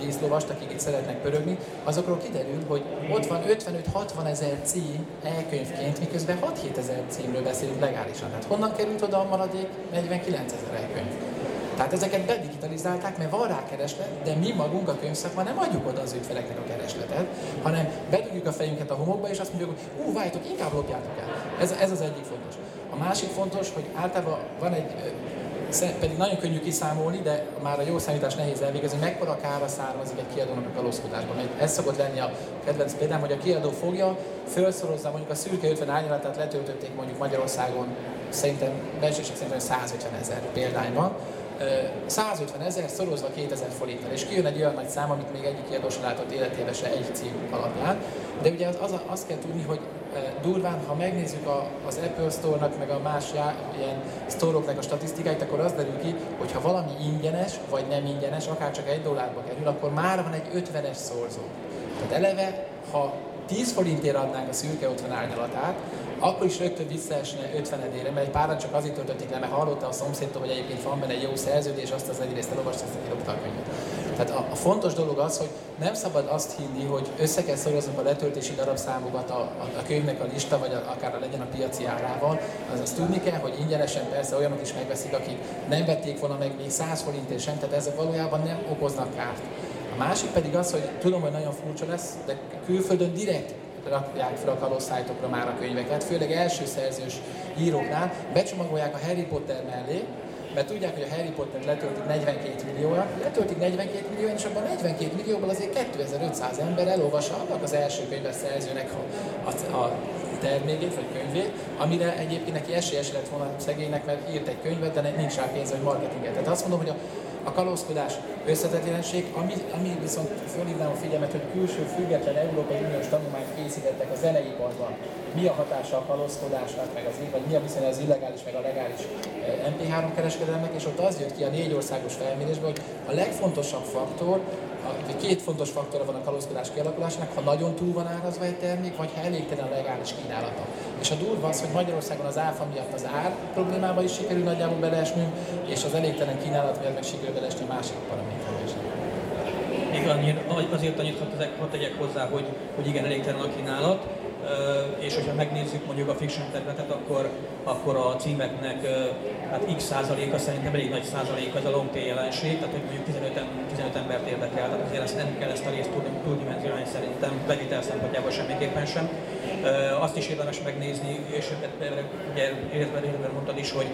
díszlovast, akik itt szeretnek pörögni, azokról kiderül, hogy ott van 55-60 ezer cím elkönyvként, miközben 6-7 ezer címről beszélünk legálisan. Tehát honnan került oda a maradék 49 ezer elkönyv? Tehát ezeket bedigitalizálták, mert van rá kereslet, de mi magunk a könyvszakma nem adjuk oda az ügyfeleknek a keresletet, hanem bedugjuk a fejünket a homokba, és azt mondjuk, hogy ú, várjátok, inkább lopjátok el. Ez, ez az egyik fontos. A másik fontos, hogy általában van egy pedig nagyon könnyű kiszámolni, de már a jó számítás nehéz elvégezni, mekkora kára származik egy kiadónak a kalózkodásban. Ez szokott lenni a kedvenc példám, hogy a kiadó fogja, felszorozza mondjuk a szürke 50 árnyalatát letöltötték mondjuk Magyarországon, szerintem belsőség szerint 150 ezer példányban, 150 ezer szorozva 2000 forinttal, és kijön egy olyan nagy szám, amit még egyik kiadó sem látott életében se egy cím alapján. De ugye az, az, azt kell tudni, hogy durván, ha megnézzük a, az Apple Store-nak, meg a más já, ilyen store a statisztikáit, akkor az derül ki, hogy ha valami ingyenes, vagy nem ingyenes, akár csak egy dollárba kerül, akkor már van egy 50-es szorzó. Tehát eleve, ha 10 forintért adnánk a szürke 50 árnyalatát, akkor is rögtön visszaesne 50 edére, mert egy párat csak azért töltötték le, mert hallotta a szomszédtól, hogy egyébként van benne egy jó szerződés, azt az egyrészt elolvasta, azt kidobta a könyvet. Tehát a, a, fontos dolog az, hogy nem szabad azt hinni, hogy össze kell szoroznunk a letöltési darabszámokat a, a, a könyvnek a lista, vagy a, akár a legyen a piaci árával. Az azt tudni kell, hogy ingyenesen persze olyanok is megveszik, akik nem vették volna meg még 100 forintért sem, tehát ezek valójában nem okoznak kárt. A másik pedig az, hogy tudom, hogy nagyon furcsa lesz, de külföldön direkt rakják fel a kalózszájtokra már a könyveket, főleg első szerzős íróknál, becsomagolják a Harry Potter mellé, mert tudják, hogy a Harry Potter letöltik 42 millióan, letöltik 42 millióan, és abban 42 millióból azért 2500 ember elolvassa annak az első könyves szerzőnek a, a, a termékét vagy könyvét, amire egyébként neki esélyes lett volna szegénynek, mert írt egy könyvet, de nincs rá pénz, hogy marketinget. Tehát azt mondom, hogy a, a kalózkodás összetett jelenség, ami, ami viszont fölhívnám a figyelmet, hogy külső független Európai Uniós tanulmányt készítettek a zeneiparban. Mi a hatása a kalózkodásnak, meg az, vagy mi a viszony az illegális, meg a legális eh, MP3 kereskedelmek, és ott az jött ki a négy országos felmérésből, hogy a legfontosabb faktor két fontos faktora van a kalózkodás kialakulásának, ha nagyon túl van árazva egy termék, vagy ha elégtelen a legális kínálata. És a durva az, hogy Magyarországon az áfa miatt az ár problémába is sikerül nagyjából beleesnünk, és az elégtelen kínálat miatt meg sikerül beleesni a másik paraméterbe is. Még annyit, azért annyit hadd tegyek hozzá, hogy, hogy igen, elégtelen a kínálat, és hogyha megnézzük mondjuk a fiction területet, akkor, akkor a címeknek hát x százaléka szerintem elég nagy százalék az a long tail jelenség, tehát hogy mondjuk 15, 15 embert érdekel, tehát azért ezt nem kell ezt a részt túldimenzionálni szerintem, bevitel szempontjából semmiképpen sem. Azt is érdemes megnézni, és ugye részben mondtad is, hogy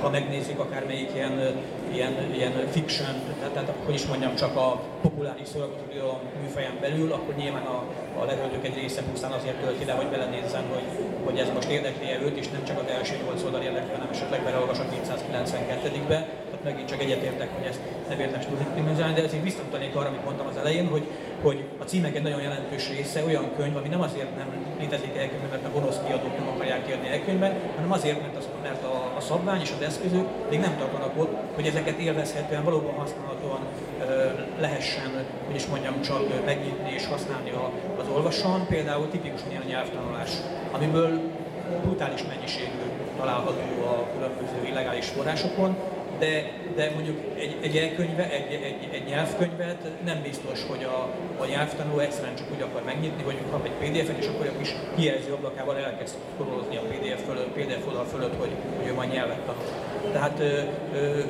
ha megnézzük akármelyik ilyen, ilyen, ilyen fiction, tehát, tehát hogy is mondjam, csak a populáris szórakozó műfaján belül, akkor nyilván a, a levöltők egy része pusztán azért tölti le, hogy belenézzen, hogy, hogy ez most érdekli -e őt, és nem csak az első 8 oldal érdekli, hanem esetleg beleolvas a 292-be. Tehát megint csak egyetértek, hogy ezt nem érdemes tudni dimensionálni, de ezért visszamutanék arra, amit mondtam az elején, hogy, hogy a címek egy nagyon jelentős része olyan könyv, ami nem azért nem létezik elkönyvben, mert a gonosz kiadók nem akarják kiadni elkönyvben, hanem azért, mert, az, mert a, a szabvány és az eszközök még nem tartanak ott, hogy ezeket élvezhetően, valóban használhatóan lehessen, hogy is mondjam, csak megnyitni és használni az olvasón. Például tipikusan ilyen nyelvtanulás, amiből brutális mennyiségű található a különböző illegális forrásokon, de, de mondjuk egy, egy elkönyve, egy, egy, egy nyelvkönyvet nem biztos, hogy a, a nyelvtanuló egyszerűen csak úgy akar megnyitni, hogy kap egy PDF-et, és akkor a kis kijelző ablakával elkezd scrollozni a PDF, fölött, PDF oldal fölött, hogy, hogy ő majd nyelvet tanul. Tehát ö, ö, ö,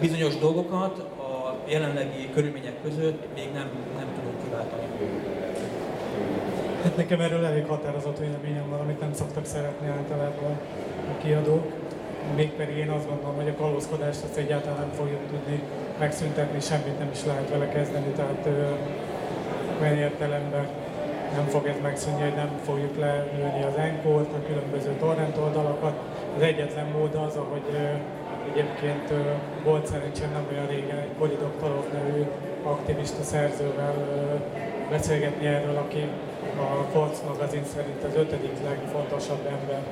bizonyos dolgokat a jelenlegi körülmények között még nem, nem tudunk kiváltani. Hát nekem erről elég határozott véleményem van, amit nem szoktak szeretni általában a kiadók mégpedig én azt gondolom, hogy a kalózkodást azt egyáltalán nem fogjuk tudni megszüntetni, semmit nem is lehet vele kezdeni, tehát olyan értelemben nem fog ez megszűnni, hogy nem fogjuk lelőni az enkót, a különböző torrent oldalakat. Az egyetlen mód az, ahogy egyébként volt szerencsém nem olyan régen egy Bodi Doktorov nevű aktivista szerzővel beszélgetni erről, aki a Forbes magazin szerint az ötödik legfontosabb ember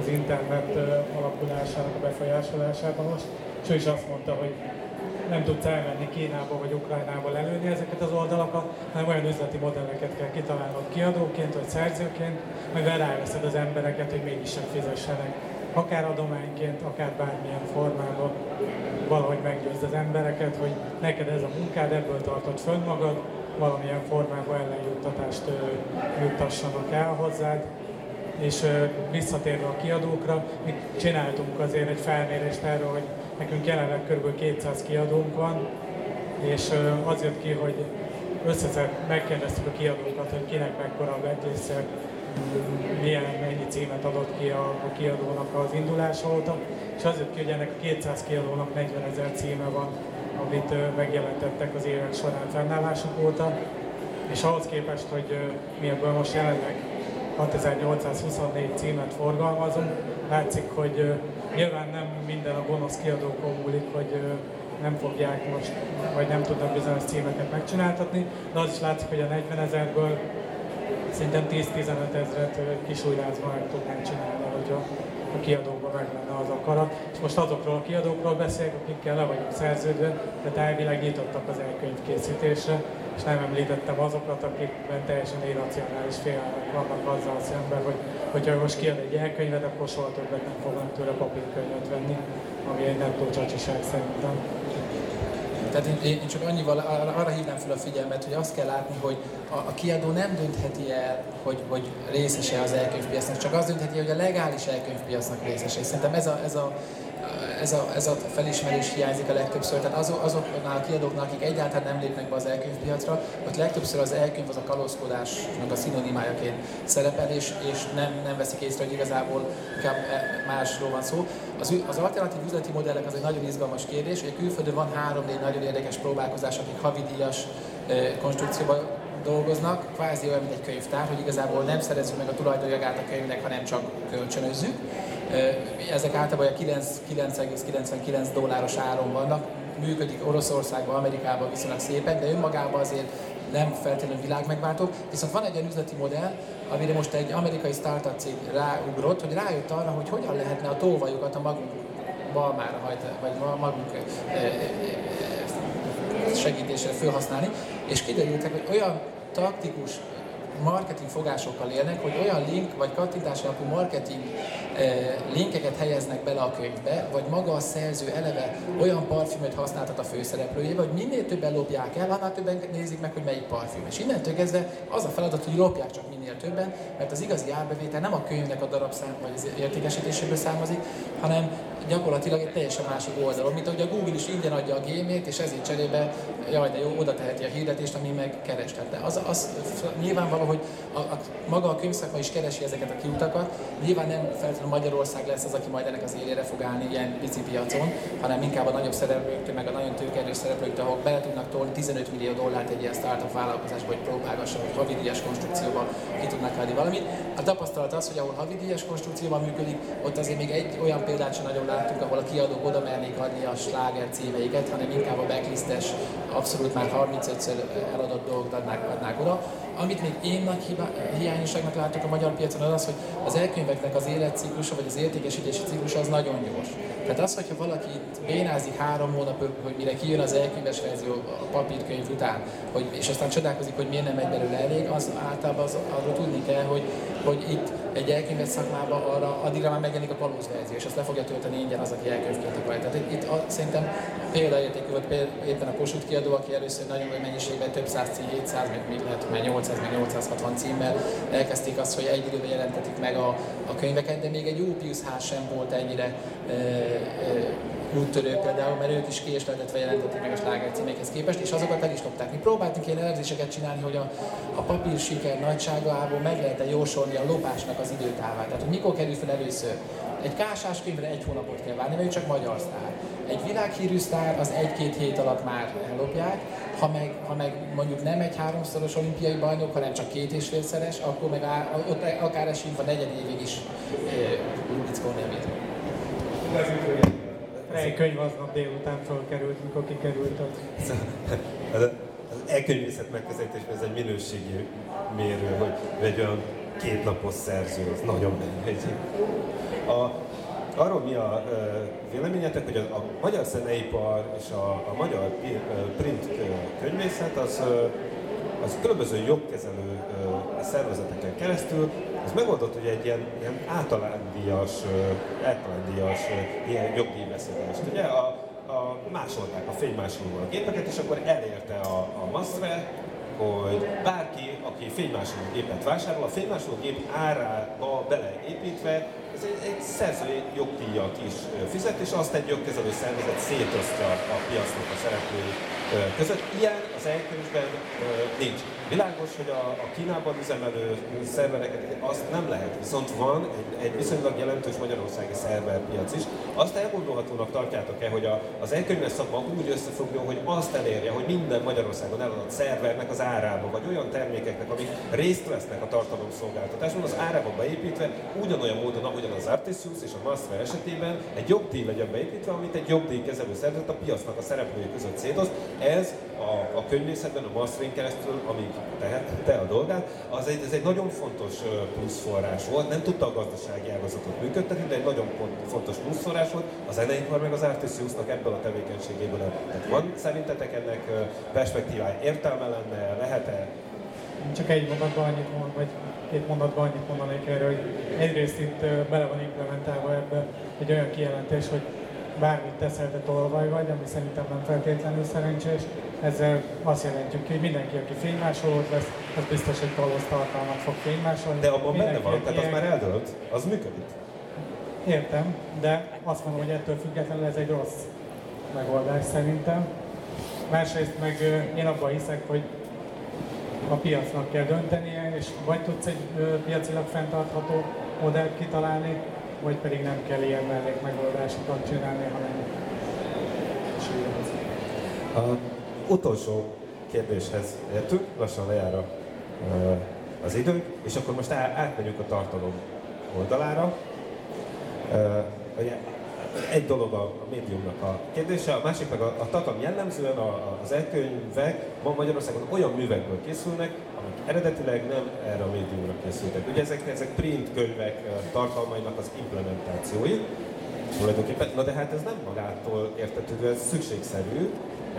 az internet alakulásának a befolyásolásában most, és ő is azt mondta, hogy nem tudsz elmenni Kínába vagy Ukrajnába lelőni ezeket az oldalakat, hanem olyan üzleti modelleket kell kitalálnod kiadóként vagy szerzőként, amivel ráveszed az embereket, hogy mégiscsak fizessenek. Akár adományként, akár bármilyen formában valahogy meggyőzd az embereket, hogy neked ez a munkád, ebből tartod fönn magad, valamilyen formában ellenjuttatást juttassanak el hozzád, és visszatérve a kiadókra, mi csináltunk azért egy felmérést erről, hogy nekünk jelenleg kb. 200 kiadónk van, és az jött ki, hogy összeszed, megkérdeztük a kiadókat, hogy kinek mekkora a blacklist milyen mennyi címet adott ki a, a kiadónak az indulása óta, és az jött ki, hogy ennek a 200 kiadónak 40 ezer címe van, amit megjelentettek az évek során fennállásuk óta, és ahhoz képest, hogy mi ebből most jelenleg 6824 címet forgalmazunk. Látszik, hogy nyilván nem minden a gonosz kiadókon múlik, hogy nem fogják most, vagy nem tudnak bizonyos címeket megcsináltatni, de az is látszik, hogy a 40 ezerből szerintem 10-15 ezeret kisújrázva meg tudnánk csinálni, hogy a, a kiadókban meg lenne az akarat. És most azokról a kiadókról beszélek, akikkel le vagyunk szerződve, tehát elvileg nyitottak az elkönyv készítésre, és nem említettem azokat, akikben teljesen irracionális félelmek vannak azzal szemben, hogy hogyha most kiad egy elkönyvet, akkor soha többet nem fognak tőle papírkönyvet venni, ami egy nettó csacsiság szerintem. Tehát én, én csak annyival arra hívnám fel a figyelmet, hogy azt kell látni, hogy a, a kiadó nem döntheti el, hogy, hogy részese az elkönyvpiacnak, csak azt döntheti, hogy a legális elkönyvpiacnak részese. És szerintem ez a, ez a ez a, ez a felismerés hiányzik a legtöbbször. Tehát azok, azoknál a kiadóknál, akik egyáltalán nem lépnek be az elkönyvpiacra, ott legtöbbször az elkönyv az a kalózkodásnak a szinonimájaként szerepel, és, és nem, nem veszik észre, hogy igazából inkább másról van szó. Az, az alternatív üzleti modellek az egy nagyon izgalmas kérdés. Egy külföldön van három-négy nagyon érdekes próbálkozás, akik havidíjas konstrukcióban dolgoznak, kvázi olyan, mint egy könyvtár, hogy igazából nem szerezzük meg a tulajdonjogát a könyvnek, hanem csak kölcsönözzük. Ezek általában 9,99 dolláros áron vannak, működik Oroszországban, Amerikában viszonylag szépen, de önmagában azért nem feltétlenül világmegváltó. Viszont van egy olyan üzleti modell, amire most egy amerikai startup cég ráugrott, hogy rájött arra, hogy hogyan lehetne a tóvajokat a magunk balmára hajtani, vagy magunk segítésre felhasználni, és kiderültek, hogy olyan taktikus marketing fogásokkal élnek, hogy olyan link vagy kattintás alapú marketing linkeket helyeznek bele a könyvbe, vagy maga a szerző eleve olyan parfümöt használtat a főszereplőjével, hogy minél többen lopják el, annál többen nézik meg, hogy melyik parfüm. És innentől kezdve az a feladat, hogy lopják csak minél többen, mert az igazi árbevétel nem a könyvnek a darabszám vagy az értékesítéséből származik, hanem gyakorlatilag egy teljesen másik oldalon, mint ahogy a Google is ingyen adja a gémét, és ezért cserébe, jaj de jó, oda teheti a hirdetést, ami meg kerestette. Az, az nyilvánvaló, hogy a, a, maga a könyvszakma is keresi ezeket a kiutakat. Nyilván nem feltétlenül Magyarország lesz az, aki majd ennek az élére fog állni ilyen pici piacon, hanem inkább a nagyobb szereplőktől, meg a nagyon tőkerős szereplőktől, ahol bele tudnak tolni 15 millió dollárt egy ilyen startup vállalkozásba, hogy próbálgasson, hogy havidíjas konstrukcióba ki tudnak adni valamit. A tapasztalat az, hogy ahol havidíjas konstrukcióban működik, ott azért még egy olyan példát sem nagyon láttunk, ahol a kiadók oda mernék adni a sláger címeiket, hanem inkább a backlistes, abszolút már 35-ször eladott dolgokat adnák, adnák oda. Amit még én nagy hiba, hiányosságnak látok a magyar piacon, az az, hogy az elkönyveknek az életciklusa, vagy az értékesítési ciklusa az nagyon gyors. Tehát az, hogyha valaki itt bénázik három hónapig, hogy mire kijön az elkönyves verzió a papírkönyv után, hogy, és aztán csodálkozik, hogy miért nem megy belőle elég, az általában az, arról tudni kell, hogy, hogy itt egy elkönyvet szakmában arra, addigra már megjelenik a kalóz verzió, és azt le fogja tölteni ingyen az, aki elkönyvként akarja. Tehát itt, itt a, szerintem példaértékű volt éppen a Kossuth kiadó, aki először nagyon nagy mennyiségben több száz cím, 700, meg még lehet, mert 800, meg 860 címmel elkezdték azt, hogy egy időben jelentetik meg a, a könyveket, de még egy Upius ház sem volt ennyire e, e, úttörő például, mert ők is késleltetve jelentették meg a sláger címékhez képest, és azokat el is lopták. Mi próbáltunk ilyen elemzéseket csinálni, hogy a, a papír siker nagyságából meg lehet-e jósolni a lopásnak az időtávát. Tehát, hogy mikor kerül fel először. Egy kásás könyvre egy hónapot kell várni, mert ő csak magyar sztár. Egy világhírű sztár az egy-két hét alatt már ellopják, ha meg, ha meg mondjuk nem egy háromszoros olimpiai bajnok, hanem csak két és félszeres, akkor meg á, ott akár esélyünk a negyed évig is rubickolni a egy könyv aznap délután felkerült, mikor kikerült az. az elkönyvészet megközelítésben ez egy minőségi mérő, hogy egy olyan kétlapos szerző, az nagyon menő. A, arról mi a véleményetek, hogy a, a magyar zeneipar és a, a magyar print könyvészet az, az különböző jogkezelő szervezeteken keresztül ez megoldott, hogy egy ilyen, ilyen általándíjas, általándíjas ilyen jogdíjbeszédést. Ugye a, a másolták a fénymásolóval a gépeket, és akkor elérte a, a masztre, hogy bárki, aki fénymásoló gépet vásárol, a fénymásoló gép árába beleépítve ez egy, egy szerzői jogdíjat is fizet, és azt egy jogkezelő szervezet szétosztja a piacnak a szereplői között. Ilyen az elkönyvben nincs. Világos, hogy a, a Kínában üzemelő szervereket azt nem lehet, viszont van egy, egy viszonylag jelentős magyarországi szerverpiac is. Azt elgondolhatónak tartjátok-e, hogy a, az elkönyves szakma úgy összefogjon, hogy azt elérje, hogy minden Magyarországon eladott szervernek az árába, vagy olyan termékeknek, amik részt vesznek a tartalomszolgáltatásban, az árába beépítve, ugyanolyan módon, ahogyan az Artisius és a Master esetében egy jogdíj legyen beépítve, amit egy jogdíjkezelő szervezet a piacnak a szereplői között szétoz. Ez a, a könyvészetben, a mastering keresztül, amíg tehette a dolgát, az egy, ez egy nagyon fontos pluszforrás volt. Nem tudta a gazdasági ágazatot működtetni, de egy nagyon fontos pluszforrás volt. A zeneipar meg az Artisiusnak ebből a tevékenységéből. Tehát van szerintetek ennek perspektívája? Értelme lenne? Lehet-e? Csak egy mondatban annyit mond, vagy két mondatban annyit mondanék erre, hogy egyrészt itt bele van implementálva ebbe egy olyan kijelentés, hogy bármit teszel, te tolvaj vagy, ami szerintem nem feltétlenül szerencsés. Ezzel azt jelentjük ki, hogy mindenki, aki fénymásolót vesz, az biztos, hogy kalóz tartalmat fog fénymásolni. De abban mindenki, benne van, tehát az már eldölt, az működik. Értem, de azt mondom, hogy ettől függetlenül ez egy rossz megoldás szerintem. Másrészt meg én abban hiszek, hogy a piacnak kell döntenie, és vagy tudsz egy piacilag fenntartható modellt kitalálni, vagy pedig nem kell ilyen mellék megoldásokat csinálni, hanem A utolsó kérdéshez értünk, lassan lejár a, az idő, és akkor most átmegyünk a tartalom oldalára. Ugye egy dolog a, médiumnak a kérdése, a másik meg a, a tartalom jellemzően a, az elkönyvek ma Magyarországon olyan művekből készülnek, amik eredetileg nem erre a médiumra készültek. Ugye ezek, ezek print könyvek tartalmainak az implementációi, tulajdonképpen, na de hát ez nem magától értetődő, ez szükségszerű,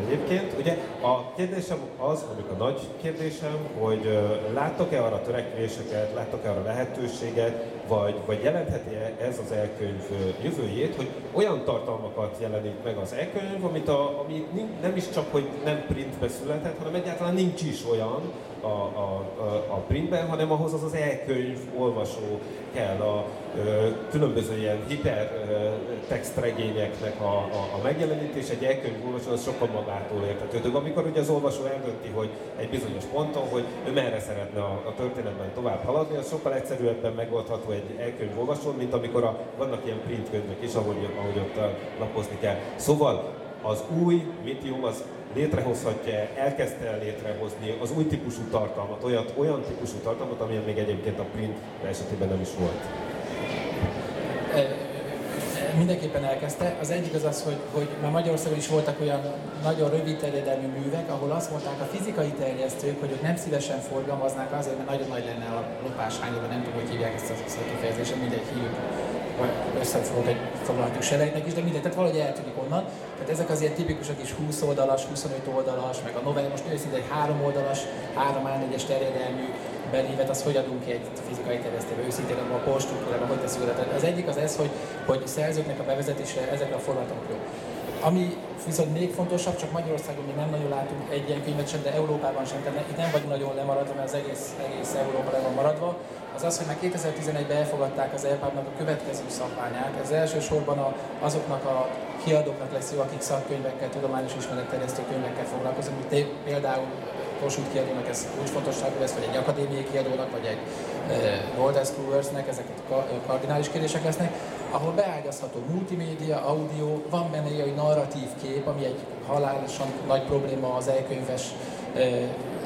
Egyébként ugye a kérdésem az, amik a nagy kérdésem, hogy láttok-e arra törekvéseket, láttok-e arra lehetőséget, vagy, vagy jelentheti-e ez az elkönyv jövőjét, hogy olyan tartalmakat jelenít meg az elkönyv, amit a, ami nem is csak, hogy nem printbe született, hanem egyáltalán nincs is olyan, a, a, a printben, hanem ahhoz az az e-könyv olvasó kell, a, a különböző ilyen hiper textregényeknek a, a, a megjelenítés, egy e-könyv olvasó az sokkal magától értetődő. Amikor ugye az olvasó eldönti, hogy egy bizonyos ponton, hogy ő merre szeretne a, a történetben tovább haladni, az sokkal egyszerűbben megoldható egy e-könyv olvasón, mint amikor a, vannak ilyen printkönyvek is, ahogy, ahogy ott lapozni kell. Szóval az új Medium az létrehozhatja, elkezdte el létrehozni az új típusú tartalmat, olyat, olyan típusú tartalmat, amilyen még egyébként a print esetében nem is volt? Mindenképpen elkezdte. Az egyik az az, hogy, hogy már Magyarországon is voltak olyan nagyon rövid terjedelmű művek, ahol azt mondták a fizikai terjesztők, hogy ők nem szívesen forgalmaznák azért, mert nagyon nagy lenne a lopás hányban, nem tudom, hogy hívják ezt a kifejezést, mindegy hívjuk összefogok egy foglalhatjuk selejtnek is, de mindegy, tehát valahogy eltűnik onnan. Tehát ezek az ilyen tipikusak is 20 oldalas, 25 oldalas, meg a novella, most őszintén egy 3 oldalas, 3 A4-es terjedelmű belévet, az hogy adunk ki egy fizikai terjesztőbe, őszintén a porstruktúrában, hogy teszünk oda. Az egyik az ez, hogy, hogy szerzőknek a bevezetése ezekre a formátumok jó. Ami viszont még fontosabb, csak Magyarországon még nem nagyon látunk egy ilyen könyvet sem, de Európában sem, tehát itt nem vagyunk nagyon lemaradva, mert az egész, egész Európa le van maradva az az, hogy már 2011-ben elfogadták az ELPAB-nak a következő szabványát. Ez elsősorban a, azoknak a kiadóknak lesz jó, akik szakkönyvekkel, tudományos ismeretterjesztő könyvekkel foglalkoznak, mint például Kossuth kiadónak ez úgy fontosságú lesz, vagy egy akadémiai kiadónak, vagy egy Golden Screwersnek, ezek a kardinális kérdések lesznek, ahol beágyazható multimédia, audio, van benne egy narratív kép, ami egy halálosan nagy probléma az elkönyves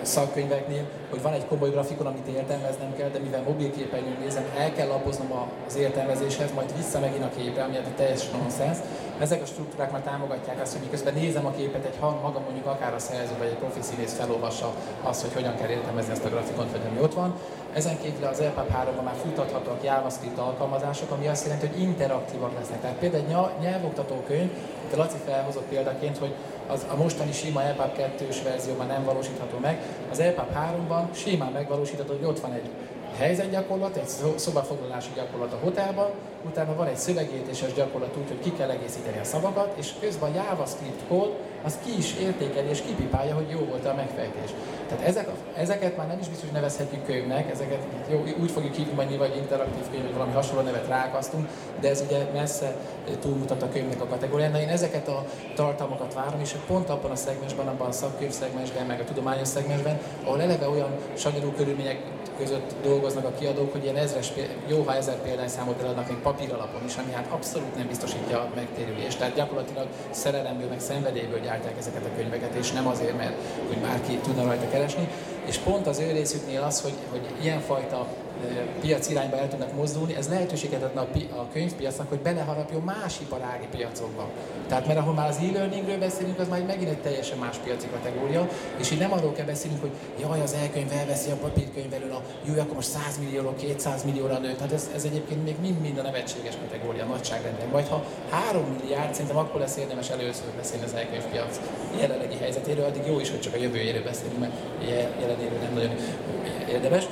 szakkönyveknél, hogy van egy komoly grafikon, amit értelmeznem kell, de mivel mobilképernyőn nézem, el kell lapoznom az értelmezéshez, majd vissza megint a képre, ami egy teljes nonsens. Ezek a struktúrák már támogatják azt, hogy miközben nézem a képet, egy hang maga mondjuk akár a szerző vagy egy profi színész felolvassa azt, hogy hogyan kell értelmezni ezt a grafikont, vagy ami ott van. Ezen kívül az EPUB 3-ban már futathatóak JavaScript alkalmazások, ami azt jelenti, hogy interaktívak lesznek. Tehát például egy nyelvoktató könyv, itt a Laci felhozott példaként, hogy az, a mostani sima EPUB 2-s verzióban nem valósítható meg. Az EPUB 3-ban simán megvalósítható, hogy ott van egy helyzetgyakorlat, egy szobafoglalási gyakorlat a hotelban, utána van egy szövegértéses gyakorlat úgy, hogy ki kell egészíteni a szavakat, és közben a JavaScript kód az ki is értékeli és kipipálja, hogy jó volt a megfejtés. Tehát ezek, ezeket már nem is biztos, nevezhetjük könyvnek, ezeket jó, úgy fogjuk hívni majd vagy interaktív könyv, vagy valami hasonló nevet rákasztunk, de ez ugye messze túlmutat a könyvnek a kategórián. De én ezeket a tartalmakat várom, és pont abban a szegmensben, abban a szakkönyv szegmensben, meg a tudományos szegmensben, ahol eleve olyan sanyarú körülmények között dolgoznak a kiadók, hogy ilyen ezres, jó, ha ezer példányszámot eladnak még papír alapon is, ami hát abszolút nem biztosítja a megtérülést. Tehát gyakorlatilag szerelemből, meg szenvedélyből gyártják ezeket a könyveket, és nem azért, mert hogy bárki tudna rajta keresni. És pont az ő részüknél az, hogy, hogy ilyenfajta piac irányba el tudnak mozdulni, ez lehetőséget adna a, pi- könyvpiacnak, hogy beleharapjon más iparági piacokba. Tehát mert ahol már az e-learningről beszélünk, az már megint egy teljesen más piaci kategória, és így nem arról kell beszélnünk, hogy jaj, az elkönyv elveszi a papírkönyv elől, a jó, akkor most 100 millióról, 200 millióra nőtt. Tehát ez, ez egyébként még mind-mind a nevetséges kategória nagyságrendben. Majd ha 3 milliárd, szerintem akkor lesz érdemes először beszélni az elkönyvpiac jelenlegi helyzetéről, addig jó is, hogy csak a jövőjéről beszélünk, mert jelenéről nem nagyon érdemes.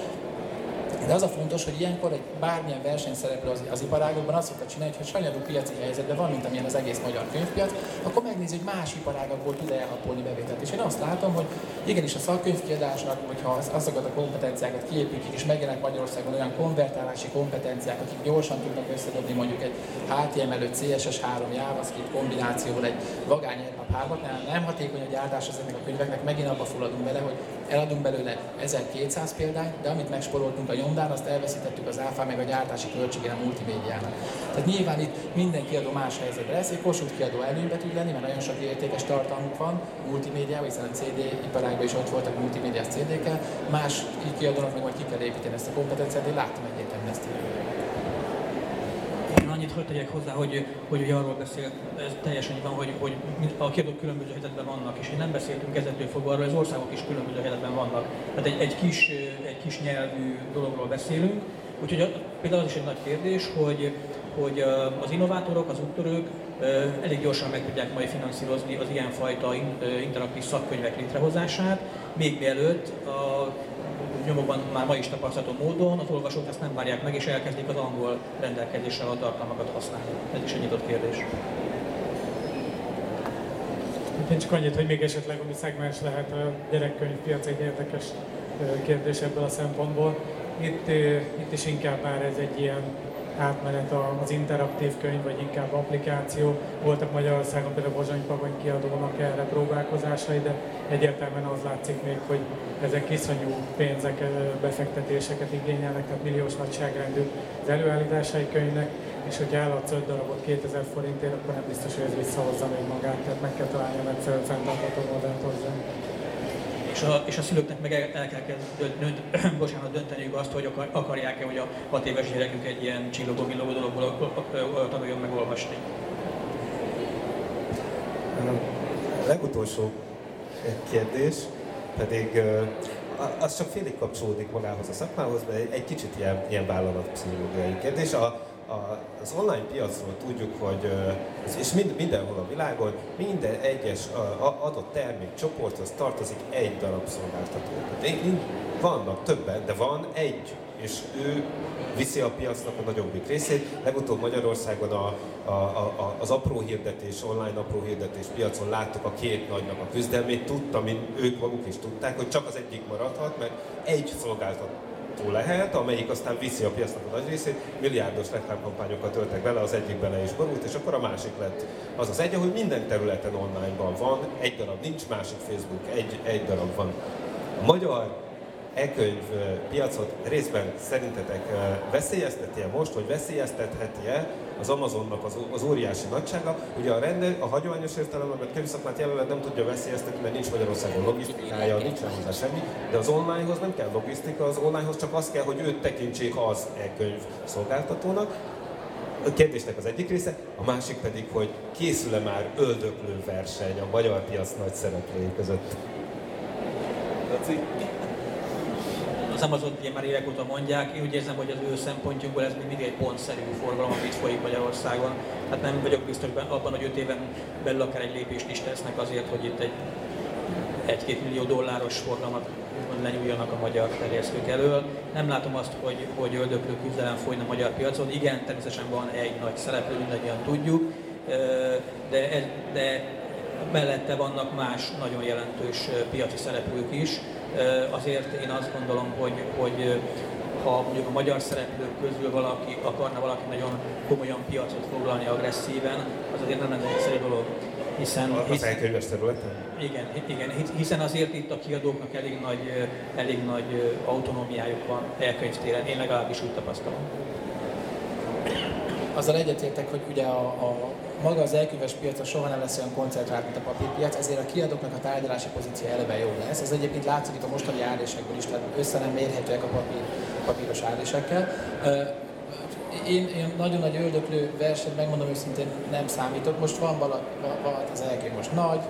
De az a fontos, hogy ilyenkor egy bármilyen versenyszereplő az, az iparágokban azt szokta csinálni, hogy ha sanyarú piaci helyzetben van, mint amilyen az egész magyar könyvpiac, akkor megnézi, hogy más iparágokból tud elhapolni bevételt. És én azt látom, hogy igenis a szakkönyvkiadásnak, hogyha azokat a kompetenciákat kiépítjük, és megjelennek Magyarországon olyan konvertálási kompetenciák, akik gyorsan tudnak összedobni mondjuk egy HTML5, CSS3, JavaScript kombinációval egy vagány AirPub 3 nem hatékony a gyártás ezeknek a könyveknek, megint abba fulladunk bele, hogy eladunk belőle 1200 példányt, de amit megsporoltunk a nyomdán, azt elveszítettük az áfá meg a gyártási költségén a multimédiának. Tehát nyilván itt minden kiadó más helyzetben lesz, egy Kossuth kiadó előnybe tud lenni, mert nagyon sok értékes tartalmuk van multimédiában, hiszen a CD iparágban is ott voltak multimédiás CD-kkel, más kiadónak meg majd ki kell építeni ezt a kompetenciát, én látom egyértelműen ezt a annyit hogy tegyek hozzá, hogy, hogy ugye arról beszél, ez teljesen van, hogy, hogy a kiadók különböző helyzetben vannak, és nem beszéltünk kezdettől fogva arról, az országok is különböző helyzetben vannak. Tehát egy, egy, kis, egy kis nyelvű dologról beszélünk, úgyhogy például az is egy nagy kérdés, hogy, hogy az innovátorok, az úttörők elég gyorsan meg tudják majd finanszírozni az ilyenfajta interaktív szakkönyvek létrehozását, még mielőtt a nyomokban már ma is tapasztalható módon az olvasók ezt nem várják meg, és elkezdik az angol rendelkezéssel a tartalmakat használni. Ez is egy nyitott kérdés. Én csak annyit, hogy még esetleg ami szegmens lehet a gyerekkönyvpiac egy érdekes kérdés ebből a szempontból. Itt, itt is inkább már ez egy ilyen átmenet az interaktív könyv, vagy inkább applikáció. Voltak Magyarországon például Bozsony Pagony kiadónak erre próbálkozásai, de egyértelműen az látszik még, hogy ezek iszonyú pénzek, befektetéseket igényelnek, tehát milliós nagyságrendű az előállításai könyvnek, és hogyha eladsz 5 darabot 2000 forintért, akkor nem biztos, hogy ez visszahozza még magát, tehát meg kell találni a megfelelő fenntartható modellt hozzá és a, és a szülőknek meg el, el kell dönt, [CLEARS THROAT] bocsánat, dönteniük azt, hogy akar, akarják-e, hogy a 6 éves gyerekük egy ilyen csillogó villogó dologból tanuljon meg olvasni. A legutolsó kérdés pedig az csak félig kapcsolódik magához a szakmához, de egy kicsit ilyen, ilyen vállalatpszichológiai kérdés. A, az online piacról tudjuk, hogy, és mind, mindenhol a világon, minden egyes adott termékcsoporthoz tartozik egy darab szolgáltató. Vannak többen, de van egy, és ő viszi a piacnak a nagyobbik részét. Legutóbb Magyarországon a, a, a, az apró hirdetés, online apró hirdetés piacon láttuk a két nagynak a küzdelmét, tudtam, ők maguk is tudták, hogy csak az egyik maradhat, mert egy szolgáltató gyártó lehet, amelyik aztán viszi a piacnak a nagy részét, milliárdos reklámkampányokat töltek bele, az egyik bele is borult, és akkor a másik lett az az egy, ahogy minden területen onlineban van, egy darab nincs, másik Facebook, egy, egy darab van. A magyar e-könyv piacot részben szerintetek veszélyezteti-e most, vagy veszélyeztetheti-e az Amazonnak az, az óriási nagysága. Ugye a, rende, a hagyományos értelemben a könyvszakmát jelenleg nem tudja veszélyeztetni, mert nincs Magyarországon logisztikája, nincs hozzá semmi, de az onlinehoz nem kell logisztika, az onlinehoz csak az kell, hogy őt tekintsék az e-könyv szolgáltatónak. A kérdésnek az egyik része, a másik pedig, hogy készül-e már öldöklő verseny a magyar piac nagy szereplői között? Laci? Az Amazon ugye már évek óta mondják, én úgy érzem, hogy az ő szempontjukból ez még mindig egy pontszerű forgalom, amit folyik Magyarországon. Hát nem vagyok biztos abban, hogy 5 éven belül akár egy lépést is tesznek azért, hogy itt egy 1-2 millió dolláros forgalmat lenyúljanak a magyar terjesztők elől. Nem látom azt, hogy, hogy öldöklő küzdelem folyna a magyar piacon. Igen, természetesen van egy nagy szereplő, mindannyian tudjuk, de, de mellette vannak más nagyon jelentős piaci szereplők is, azért én azt gondolom, hogy, hogy ha mondjuk a magyar szereplők közül valaki akarna valaki nagyon komolyan piacot foglalni agresszíven, az azért nem lenne egyszerű dolog. Hiszen, az elkönyves területen? Igen, igen, hiszen azért itt a kiadóknak elég nagy, elég nagy autonómiájuk van elkönyvtéren, én legalábbis úgy tapasztalom. Azzal egyetértek, hogy ugye a, a maga az elkönyves piaca soha nem lesz olyan koncentrált, mint a papírpiac, ezért a kiadóknak a tárgyalási pozíció eleve jó lesz. Ez egyébként látszik itt a mostani állésekből is, tehát össze nem mérhetőek a papír, papíros állésekkel. Én, én nagyon nagy öldöklő versenyt, megmondom őszintén, nem számítok. Most van valami, van az elkönyv most nagy,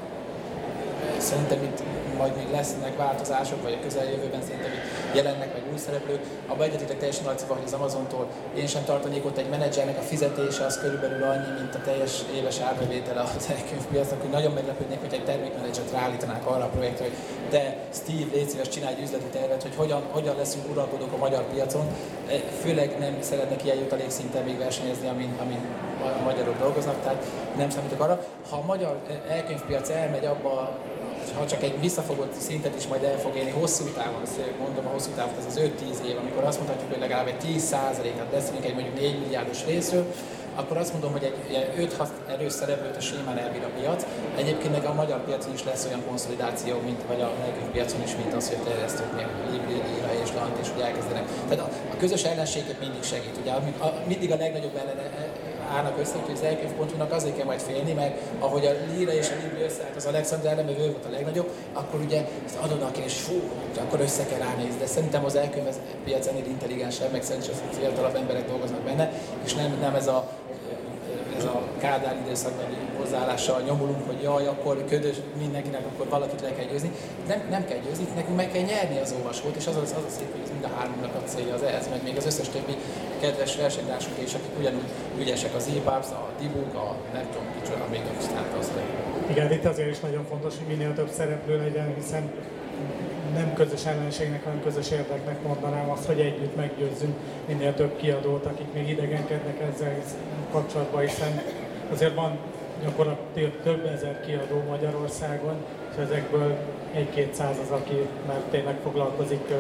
szerintem itt majd még lesznek változások, vagy a közeljövőben szerintem jelennek meg új szereplők. Abban egyetétek teljesen Lacival, hogy az Amazontól én sem tartanék ott egy menedzsernek a fizetése az körülbelül annyi, mint a teljes éves árbevétele az elkönyvpiacnak, hogy nagyon meglepődnék, hogy egy termékmenedzsert ráállítanák arra a projektre, hogy te, Steve, légy szíves, csinálj egy üzleti tervet, hogy hogyan, hogyan leszünk uralkodók a magyar piacon. E, főleg nem szeretnek ilyen jutalékszinten még versenyezni, amin, amin a magyarok dolgoznak, tehát nem számítok arra. Ha a magyar elkönyvpiac elmegy abba ha csak egy visszafogott szintet is majd el fog élni hosszú távon, azt mondom a hosszú távon, ez az 5-10 év, amikor azt mondhatjuk, hogy legalább egy 10%-at beszélünk egy mondjuk 4 milliárdos részről, akkor azt mondom, hogy egy 5-6 erős szereplőt a simán elbír a piac. Egyébként meg a magyar piacon is lesz olyan konszolidáció, mint vagy a piacon is, mint az, hogy terjesztők még Libri, és Lant, és hogy elkezdenek. Tehát a, a közös ellenséget mindig segít. Ugye mindig a legnagyobb ellen, állnak össze, hogy az elkönyv.hu-nak azért kell majd félni, mert ahogy a Lira és a Libri összeállt az Alexander ellen, ő volt a legnagyobb, akkor ugye ezt adónak és fú, akkor össze kell ránézni. De szerintem az elkönyv piac ennél intelligensebb, meg szerintem fiatalabb emberek dolgoznak benne, és nem, nem ez a ez a Kádár időszakban hozzáállással nyomulunk, hogy jaj, akkor ködös mindenkinek, akkor valakit le kell győzni. Nem, nem kell győzni, nekünk meg kell nyerni az olvasót, és az az, az a szép, hogy ez mind a háromnak a célja az ehhez, meg még az összes többi kedves versenytársunk és akik ugyanúgy ügyesek az EPUBs, a Dibuk, a nem tudom kicsoda, még a az Igen, itt azért is nagyon fontos, hogy minél több szereplő legyen, hiszen nem közös ellenségnek, hanem közös érdeknek mondanám azt, hogy együtt meggyőzzünk minél több kiadót, akik még idegenkednek ezzel kapcsolatban, hiszen azért van gyakorlatilag több ezer kiadó Magyarországon, és ezekből egy-két száz az, aki már tényleg foglalkozik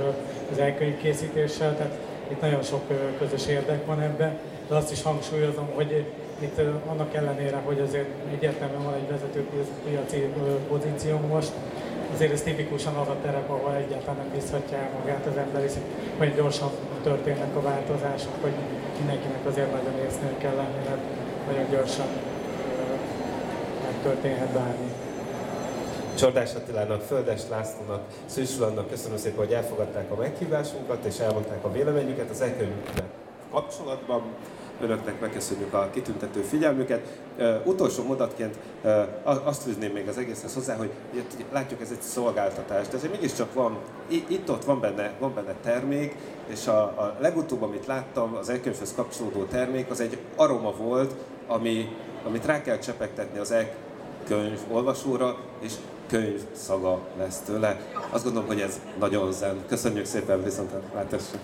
az elkönyvkészítéssel, tehát itt nagyon sok közös érdek van ebben, de azt is hangsúlyozom, hogy itt annak ellenére, hogy azért egyértelműen van egy vezető piaci pozíció most, azért ez tipikusan az a terep, ahol egyáltalán nem bízhatja el magát az ember, hiszen hogy gyorsan történnek a változások, hogy mindenkinek azért nagyon észnél kell lenni, mert nagyon gyorsan megtörténhet bármi. Csordás Attilának, Földes Lászlónak, Szűs köszönöm szépen, hogy elfogadták a meghívásunkat és elmondták a véleményüket az elkönyvükkel kapcsolatban önöknek megköszönjük a kitüntető figyelmüket. Uh, utolsó mondatként uh, azt fűzném még az egészhez hozzá, hogy látjuk ez egy szolgáltatás, de azért mégiscsak van, itt-ott van benne, van benne termék, és a, a legutóbb, amit láttam, az elkönyvhöz kapcsolódó termék, az egy aroma volt, ami, amit rá kell csepegtetni az e-könyv olvasóra, és könyv szaga lesz tőle. Azt gondolom, hogy ez nagyon zen. Köszönjük szépen, viszont látásra!